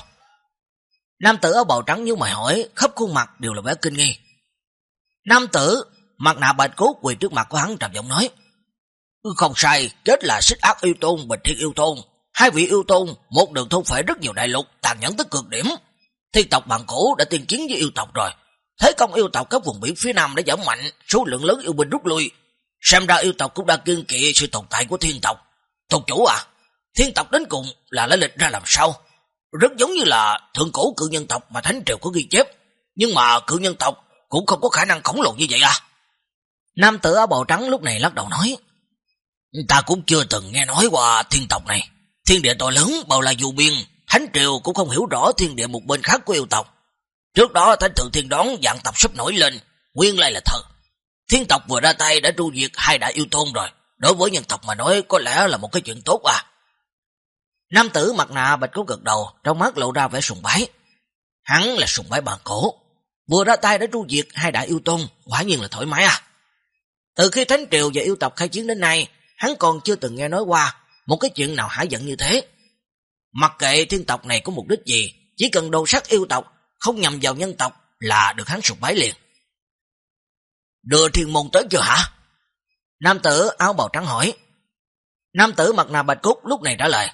Nam tử áo bào trắng như mày hỏi, khắp khuôn mặt đều là vẻ kinh nghi. Nam tử, mặt nạ bạch cốt quỳ trước mặt của hắn trầm giọng nói. Không sai, chết là xích ác yêu tôn, bình thiên yêu tôn. Hai vị yêu tôn, một đường thôn phải rất nhiều đại lục, tàn nhẫn tới cực điểm. Thiên tộc bằng cổ đã tiên chiến với yêu tộc rồi. Thế công yêu tộc các vùng biển phía nam đã giảm mạnh, số lượng lớn yêu binh rút lui. Xem ra yêu tộc cũng đã kiên kỵ sự tồn tại của thiên tộc. Tộc chủ à, thiên tộc đến cùng là lấy lịch ra làm sao? Rất giống như là thượng cổ cự nhân tộc mà Thánh Triều có ghi chép. Nhưng mà cự nhân tộc cũng không có khả năng khổng lồ như vậy à. Nam tử áo bào trắng lúc này lắc đầu nói. Ta cũng chưa từng nghe nói qua thiên tộc này. Thiên địa to lớn bao la dù biên, Thánh Triều cũng không hiểu rõ thiên địa một bên khác của yêu tộc. Trước đó Thánh Thượng Thiên đón dạng tộc sắp nổi lên, nguyên lai là thật. Thiên tộc vừa ra tay đã tru diệt hai đại yêu tôn rồi. Đối với nhân tộc mà nói có lẽ là một cái chuyện tốt à. Nam tử mặt nạ bạch cốt gật đầu, trong mắt lộ ra vẻ sùng bái. Hắn là sùng bái bàn cổ. Vừa ra tay đã tru diệt hai đại yêu tôn, quả nhiên là thoải mái à. Từ khi Thánh Triều và yêu tộc khai chiến đến nay, hắn còn chưa từng nghe nói qua một cái chuyện nào hãi giận như thế. Mặc kệ thiên tộc này có mục đích gì, chỉ cần đồ sát yêu tộc, không nhầm vào nhân tộc là được hắn sùng bái liền. Đưa thiên môn tới chưa hả? Nam tử áo bào trắng hỏi. Nam tử mặt nạ bạch cúc lúc này trả lời.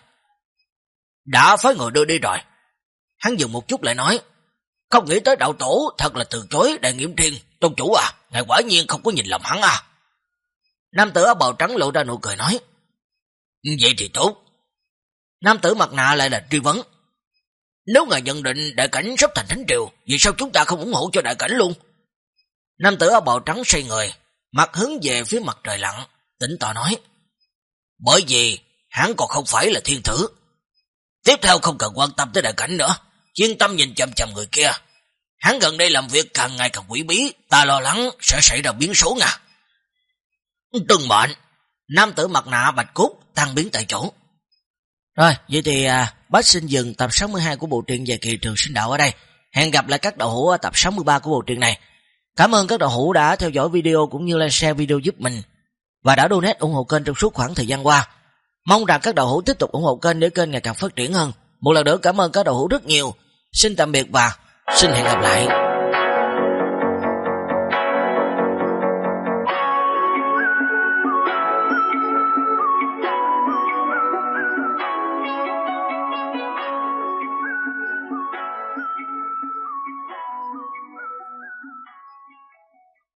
Đã phái người đưa đi rồi. Hắn dừng một chút lại nói. Không nghĩ tới đạo tổ thật là từ chối đại nghiệm thiên. Tôn chủ à, ngài quả nhiên không có nhìn lầm hắn à. Nam tử áo bào trắng lộ ra nụ cười nói. Ừ, vậy thì tốt. Nam tử mặt nạ lại là truy vấn. Nếu ngài nhận định đại cảnh sắp thành thánh triều, vì sao chúng ta không ủng hộ cho đại cảnh luôn? Nam tử áo bào trắng xoay người, mặt hướng về phía mặt trời lặng, tỉnh tọa nói. Bởi vì hắn còn không phải là thiên thử. Tiếp theo không cần quan tâm tới đại cảnh nữa, chuyên tâm nhìn chầm chầm người kia. Hắn gần đây làm việc càng ngày càng quỷ bí, ta lo lắng sẽ xảy ra biến số nha. Từng mệnh, nam tử mặt nạ bạch cúc tăng biến tại chỗ. Rồi, vậy thì à, bác xin dừng tập 62 của bộ truyện về kỳ trường sinh đạo ở đây. Hẹn gặp lại các đầu hữu ở tập 63 của bộ truyện này. Cảm ơn các đầu hữu đã theo dõi video cũng như like, share video giúp mình và đã donate ủng hộ kênh trong suốt khoảng thời gian qua. Mong rằng các đầu hữu tiếp tục ủng hộ kênh để kênh ngày càng phát triển hơn. Một lần nữa cảm ơn các đầu hữu rất nhiều. Xin tạm biệt và xin hẹn gặp lại.